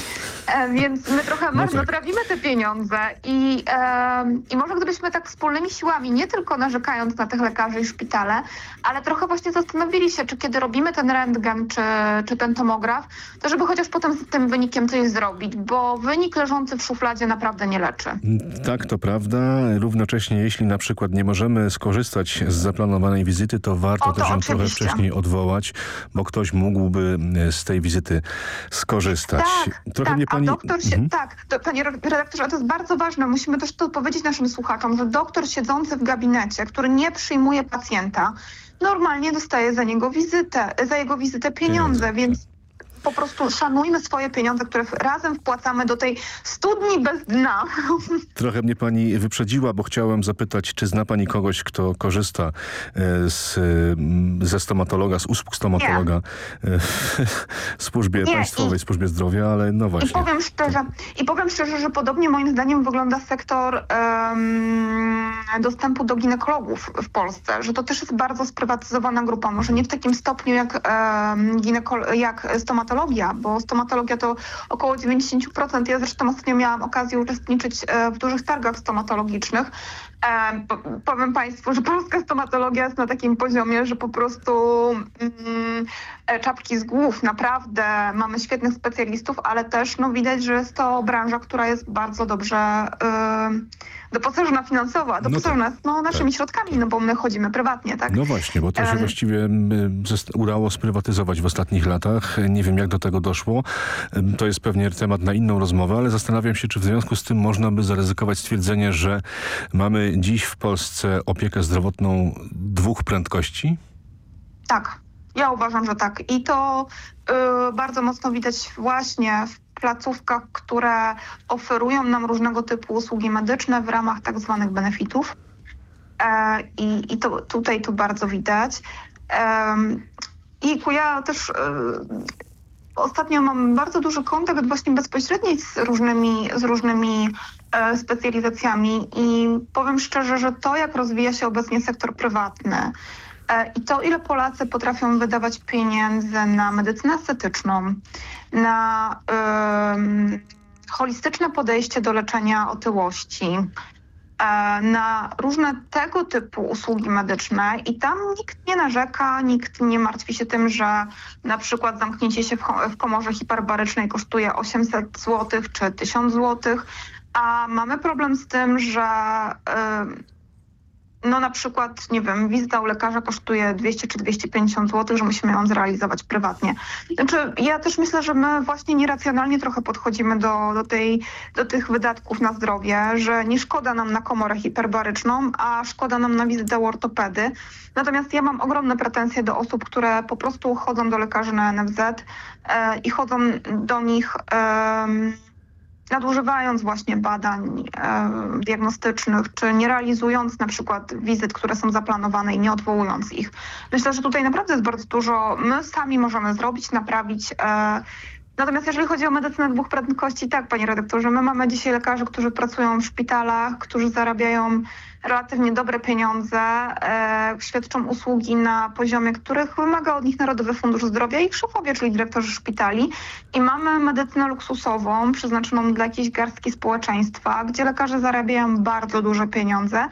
Speaker 13: E, więc my trochę no marnotrawimy tak. te pieniądze i, e, i może gdybyśmy tak wspólnymi siłami, nie tylko narzekając na tych lekarzy i szpitale, ale trochę właśnie zastanowili się, czy kiedy robimy ten rentgen, czy, czy ten tomograf, to żeby chociaż potem z tym wynikiem coś zrobić, bo wynik leżący w szufladzie naprawdę nie leczy.
Speaker 5: Tak, to prawda. Równocześnie, jeśli na przykład nie możemy skorzystać z zaplanowanej wizyty, to warto to też ją trochę wcześniej odwołać, bo ktoś mógłby e, z tej wizyty skorzystać.
Speaker 13: Tak, trochę tak, mnie pani... doktor się... Mhm. Tak, to, panie redaktorze, to jest bardzo ważne. Musimy też to powiedzieć naszym słuchaczom, że doktor siedzący w gabinecie, który nie przyjmuje pacjenta, normalnie dostaje za niego wizytę, za jego wizytę pieniądze, więc po prostu szanujmy swoje pieniądze, które razem wpłacamy do tej studni bez dna. (laughs)
Speaker 5: Trochę mnie pani wyprzedziła, bo chciałem zapytać, czy zna pani kogoś, kto korzysta e, z, ze stomatologa, z usług stomatologa Nie. (laughs) w służbie Nie. państwowej, I, służbie zdrowia, ale no właśnie.
Speaker 13: I powiem szczerze, i powiem szczerze że podobnie moim zdaniem wygląda sektor um, dostępu do ginekologów w Polsce, że to też jest bardzo sprywatyzowana grupa, może nie w takim stopniu jak, um, jak stomatologia, stomatologia, bo stomatologia to około 90%. Ja zresztą ostatnio miałam okazję uczestniczyć e, w dużych targach stomatologicznych. E, powiem Państwu, że polska stomatologia jest na takim poziomie, że po prostu mm, e, czapki z głów. Naprawdę mamy świetnych specjalistów, ale też no, widać, że jest to branża, która jest bardzo dobrze... Yy, doposażona doposażona no, tak, no, naszymi tak. środkami, no bo my chodzimy prywatnie, tak?
Speaker 5: No właśnie, bo to się um, właściwie udało sprywatyzować w ostatnich latach. Nie wiem, jak do tego doszło. To jest pewnie temat na inną rozmowę, ale zastanawiam się, czy w związku z tym można by zaryzykować stwierdzenie, że mamy dziś w Polsce opiekę zdrowotną dwóch prędkości?
Speaker 13: Tak. Ja uważam, że tak. I to y, bardzo mocno widać właśnie w placówkach, które oferują nam różnego typu usługi medyczne w ramach tak zwanych benefitów. e, i, i to, tutaj to bardzo widać. Em, I ja też e, ostatnio mam bardzo duży kontakt właśnie bezpośredni z różnymi, z różnymi e, specjalizacjami i powiem szczerze, że to jak rozwija się obecnie sektor prywatny e, i to ile Polacy potrafią wydawać pieniędzy na medycynę estetyczną, na em, holistyczne podejście do leczenia otyłości, e, na różne tego typu usługi medyczne i tam nikt nie narzeka, nikt nie martwi się tym, że na przykład zamknięcie się w, komorze hiperbarycznej kosztuje 800 zł czy 1000 zł, a mamy problem z tym, że no na przykład, nie wiem, wizyta u lekarza kosztuje 200 czy 250 zł, że musimy ją zrealizować prywatnie. Znaczy, ja też myślę, że my właśnie nieracjonalnie trochę podchodzimy do, do, tej, do tych wydatków na zdrowie, że nie szkoda nam na komorę hiperbaryczną, a szkoda nam na wizytę u ortopedy. Natomiast ja mam ogromne pretensje do osób, które po prostu chodzą do lekarzy na NFZ e, i chodzą do nich... em, nadużywając właśnie badań e, diagnostycznych, czy nie realizując na przykład wizyt, które są zaplanowane i nie odwołując ich. Myślę, że tutaj naprawdę jest bardzo dużo, my sami możemy zrobić, naprawić. E, Natomiast jeżeli chodzi o medycynę dwóch prędkości, tak, panie redaktorze, my mamy dzisiaj lekarzy, którzy pracują w szpitalach, którzy zarabiają relatywnie dobre pieniądze, e, świadczą usługi na poziomie, których wymaga od nich Narodowy Fundusz Zdrowia i szefowie, czyli dyrektorzy szpitali. I mamy medycynę luksusową, przeznaczoną dla jakiejś garstki społeczeństwa, gdzie lekarze zarabiają bardzo duże pieniądze.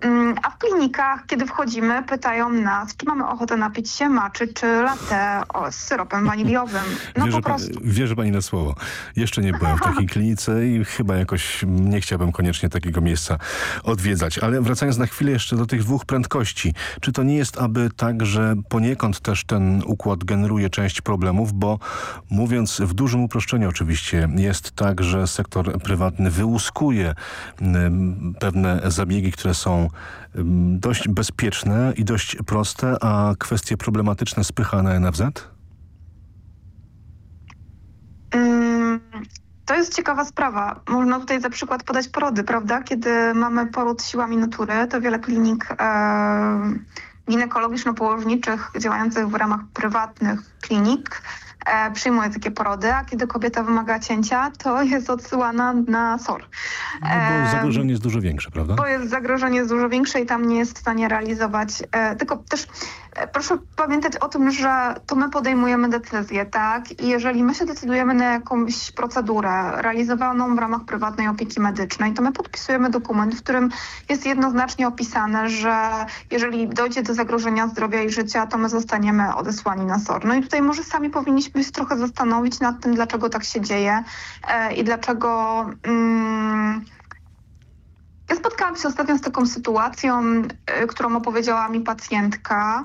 Speaker 13: Mm, A w klinikach, kiedy wchodzimy, pytają nas, czy mamy ochotę napić się maczy, czy latte o, z syropem waniliowym. No
Speaker 5: wierzę,
Speaker 13: po prostu.
Speaker 5: wierzę pani na słowo. Jeszcze nie byłem w takiej (laughs) klinice i chyba jakoś nie chciałbym koniecznie takiego miejsca odwiedzać. Ale wracając na chwilę jeszcze do tych dwóch prędkości. Czy to nie jest aby tak, że poniekąd też ten układ generuje część problemów, bo mówiąc w dużym uproszczeniu oczywiście, jest tak, że sektor prywatny wyłuskuje mm, pewne zabiegi, które są mm, dość bezpieczne i dość proste, a kwestie problematyczne spycha na NFZ?
Speaker 13: To jest ciekawa sprawa. Można tutaj za przykład podać porody, prawda? Kiedy mamy poród siłami natury, to wiele klinik e, ginekologiczno-położniczych działających w ramach prywatnych klinik e, przyjmuje takie porody, a kiedy kobieta wymaga cięcia, to jest odsyłana na SOR.
Speaker 5: No bo zagrożenie jest dużo większe, prawda?
Speaker 13: Bo jest zagrożenie jest dużo większe i tam nie jest w stanie realizować. E, tylko też e, proszę pamiętać o tym, że to my podejmujemy decyzje, tak? I jeżeli my się decydujemy na jakąś procedurę realizowaną w ramach prywatnej opieki medycznej, to my podpisujemy dokument, w którym jest jednoznacznie opisane, że jeżeli dojdzie do zagrożenia zdrowia i życia, to my zostaniemy odesłani na SOR. No i tutaj może sami powinniśmy się trochę zastanowić nad tym, dlaczego tak się dzieje e, i dlaczego... Mm, ja spotkałam się ostatnio z taką sytuacją, y, którą opowiedziała mi pacjentka,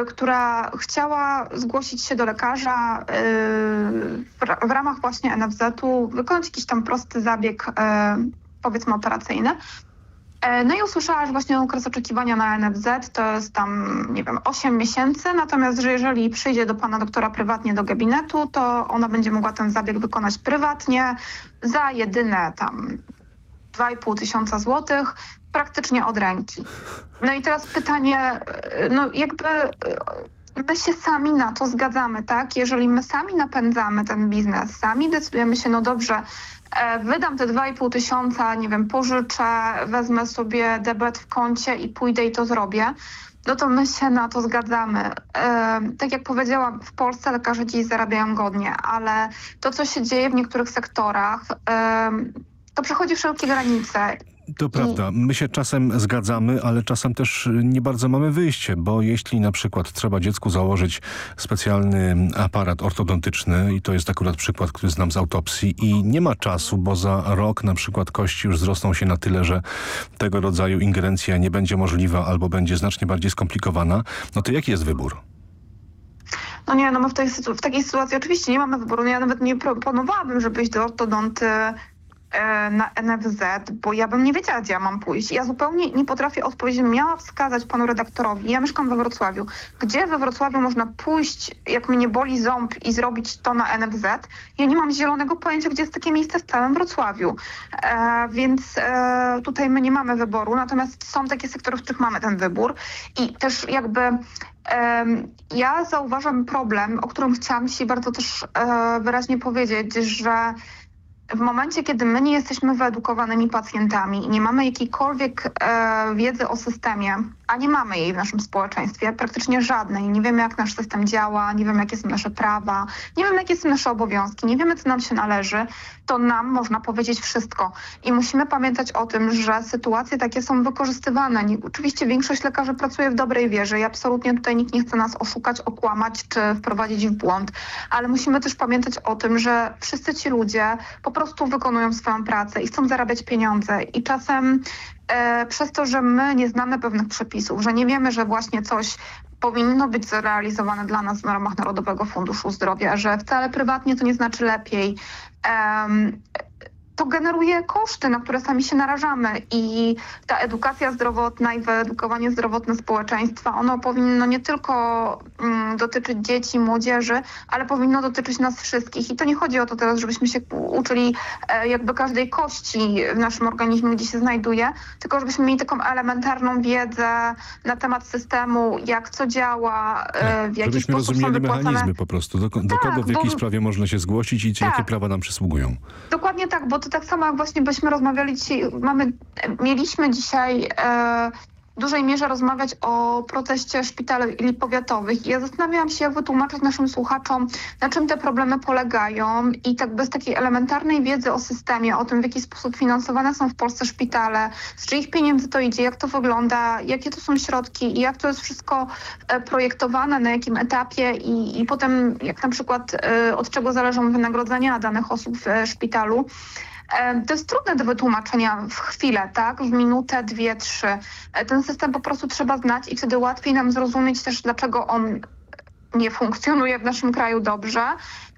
Speaker 13: y, która chciała zgłosić się do lekarza y, w ra- w ramach właśnie NFZ-u, wykonać jakiś tam prosty zabieg, powiedzmy operacyjny. E, No i usłyszała, że właśnie okres oczekiwania na NFZ to jest tam, nie wiem, 8 miesięcy, natomiast, że jeżeli przyjdzie do pana doktora prywatnie do gabinetu, to ona będzie mogła ten zabieg wykonać prywatnie za jedyne tam 2,5 tysiąca złotych praktycznie od ręki. No i teraz pytanie, y, no jakby y, my się sami na to zgadzamy, tak? Jeżeli my sami napędzamy ten biznes, sami decydujemy się, no dobrze, e, wydam te 2,5 tysiąca, nie wiem, pożyczę, wezmę sobie debet w koncie i pójdę i to zrobię, no to my się na to zgadzamy. E, tak jak powiedziałam, w Polsce lekarze dziś zarabiają godnie, ale to, co się dzieje w niektórych sektorach, e, to przechodzi wszelkie granice.
Speaker 5: To prawda. My się czasem zgadzamy, ale czasem też nie bardzo mamy wyjście, bo jeśli na przykład trzeba dziecku założyć specjalny aparat ortodontyczny i to jest akurat przykład, który znam z autopsji i nie ma czasu, bo za rok na przykład kości już wzrosną się na tyle, że tego rodzaju ingerencja nie będzie możliwa albo będzie znacznie bardziej skomplikowana, no to jaki jest wybór?
Speaker 13: No nie, no my w, tej, w takiej sytuacji oczywiście nie mamy wyboru. No ja nawet nie proponowałabym, żeby iść do ortodonty na NFZ, bo ja bym nie wiedziała, gdzie ja mam pójść. Ja zupełnie nie potrafię odpowiedzieć. Miała wskazać panu redaktorowi, ja mieszkam we Wrocławiu, gdzie we Wrocławiu można pójść, jak mnie boli ząb i zrobić to na NFZ. Ja nie mam zielonego pojęcia, gdzie jest takie miejsce w całym Wrocławiu. E, więc e, tutaj my nie mamy wyboru, natomiast są takie sektory, w których mamy ten wybór i też jakby ja zauważam problem, o którym chciałam dzisiaj bardzo też e, wyraźnie powiedzieć, że w momencie, kiedy my nie jesteśmy wyedukowanymi pacjentami i nie mamy jakiejkolwiek e, wiedzy o systemie, a nie mamy jej w naszym społeczeństwie, praktycznie żadnej. Nie wiemy, jak nasz system działa, nie wiemy, jakie są nasze prawa, nie wiemy, jakie są nasze obowiązki, nie wiemy, co nam się należy, to nam można powiedzieć wszystko. I musimy pamiętać o tym, że sytuacje takie są wykorzystywane. Nie, oczywiście większość lekarzy pracuje w dobrej wierze i absolutnie tutaj nikt nie chce nas oszukać, okłamać czy wprowadzić w błąd, ale musimy też pamiętać o tym, że wszyscy ci ludzie po prostu wykonują swoją pracę i chcą zarabiać pieniądze i czasem przez to, że my nie znamy pewnych przepisów, że nie wiemy, że właśnie coś powinno być zrealizowane dla nas w ramach Narodowego Funduszu Zdrowia, że wcale prywatnie to nie znaczy lepiej, to generuje koszty, na które sami się narażamy i ta edukacja zdrowotna i wyedukowanie zdrowotne społeczeństwa, ono powinno nie tylko mm, dotyczyć dzieci, młodzieży, ale powinno dotyczyć nas wszystkich. I to nie chodzi o to teraz, żebyśmy się uczyli e, jakby każdej kości w naszym organizmie, gdzie się znajduje, tylko żebyśmy mieli taką elementarną wiedzę na temat systemu, jak co działa, e, w jaki
Speaker 5: żebyśmy
Speaker 13: sposób
Speaker 5: rozumieli mechanizmy po prostu, do, do
Speaker 13: tak,
Speaker 5: kogo w jakiej
Speaker 13: bo...
Speaker 5: sprawie można się zgłosić i
Speaker 13: tak.
Speaker 5: jakie prawa nam przysługują.
Speaker 13: Dokładnie tak, bo to tak samo jak właśnie byśmy rozmawiali dzisiaj, mamy, mieliśmy dzisiaj e, w dużej mierze rozmawiać o proteście szpitali powiatowych. I ja zastanawiałam się, jak wytłumaczyć naszym słuchaczom, na czym te problemy polegają i tak bez takiej elementarnej wiedzy o systemie, o tym, w jaki sposób finansowane są w Polsce szpitale, z czyich pieniędzy to idzie, jak to wygląda, jakie to są środki i jak to jest wszystko e, projektowane, na jakim etapie i, i potem jak na przykład e, od czego zależą wynagrodzenia danych osób w szpitalu. To jest trudne do wytłumaczenia w chwilę, tak? W minutę, dwie, trzy. Ten system po prostu trzeba znać i wtedy łatwiej nam zrozumieć też, dlaczego on nie funkcjonuje w naszym kraju dobrze.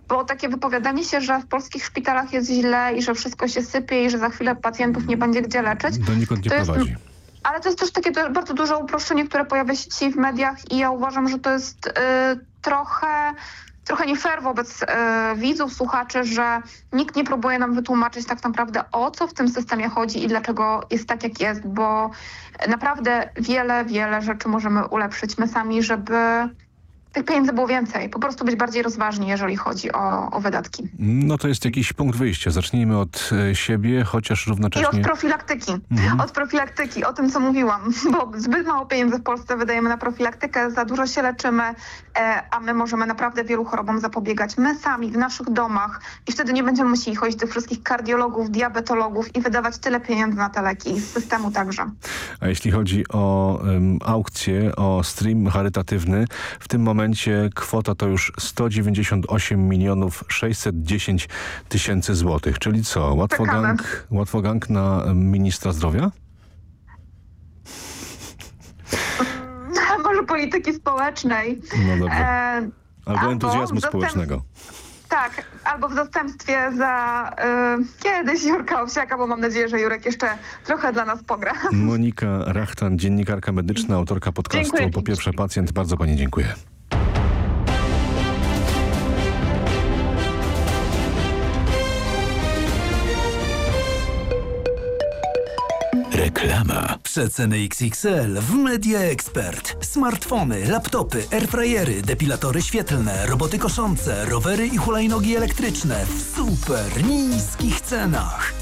Speaker 13: Bo takie wypowiadanie się, że w polskich szpitalach jest źle i że wszystko się sypie i że za chwilę pacjentów nie będzie gdzie leczyć.
Speaker 5: Donikąd nie
Speaker 13: to jest,
Speaker 5: prowadzi.
Speaker 13: ale to jest też takie bardzo duże uproszczenie, które pojawia się dzisiaj w mediach i ja uważam, że to jest y, trochę trochę nie fair wobec e, widzów, słuchaczy, że nikt nie próbuje nam wytłumaczyć tak naprawdę o co w tym systemie chodzi i dlaczego jest tak jak jest, bo naprawdę wiele, wiele rzeczy możemy ulepszyć. My sami, żeby tych pieniędzy było więcej. Po prostu być bardziej rozważni, jeżeli chodzi o, o wydatki.
Speaker 5: No to jest jakiś punkt wyjścia. Zacznijmy od e, siebie, chociaż równocześnie...
Speaker 13: I od profilaktyki. Mhm. Od profilaktyki, o tym co mówiłam. Bo zbyt mało pieniędzy w Polsce wydajemy na profilaktykę, za dużo się leczymy, e, a my możemy naprawdę wielu chorobom zapobiegać. My sami, w naszych domach i wtedy nie będziemy musieli chodzić do wszystkich kardiologów, diabetologów i wydawać tyle pieniędzy na te leki. Z systemu także.
Speaker 5: A jeśli chodzi o um, aukcję, o stream charytatywny, w tym momencie momencie kwota to już 198 milionów 610 tysięcy złotych. Czyli co? Łatwogang, łatwogang na ministra zdrowia? (laughs)
Speaker 13: Może polityki społecznej.
Speaker 5: No dobrze. E, albo entuzjazmu społecznego.
Speaker 13: Tak, albo w zastępstwie za y, kiedyś Jurka Owsiaka, bo mam nadzieję, że Jurek jeszcze trochę dla nas pogra.
Speaker 5: Monika Rachtan, dziennikarka medyczna, autorka podcastu dziękuję. Po pierwsze pacjent. Bardzo pani dziękuję.
Speaker 1: Reklama.
Speaker 10: Przeceny XXL w Media Expert. Smartfony, laptopy, airfryery, depilatory świetlne, roboty koszące, rowery i hulajnogi elektryczne w super niskich cenach.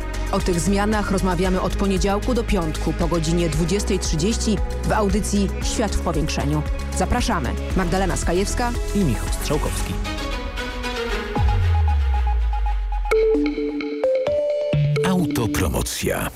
Speaker 14: O tych zmianach rozmawiamy od poniedziałku do piątku po godzinie 20.30 w audycji Świat w powiększeniu. Zapraszamy. Magdalena Skajewska
Speaker 15: i Michał Strzałkowski.
Speaker 1: Autopromocja.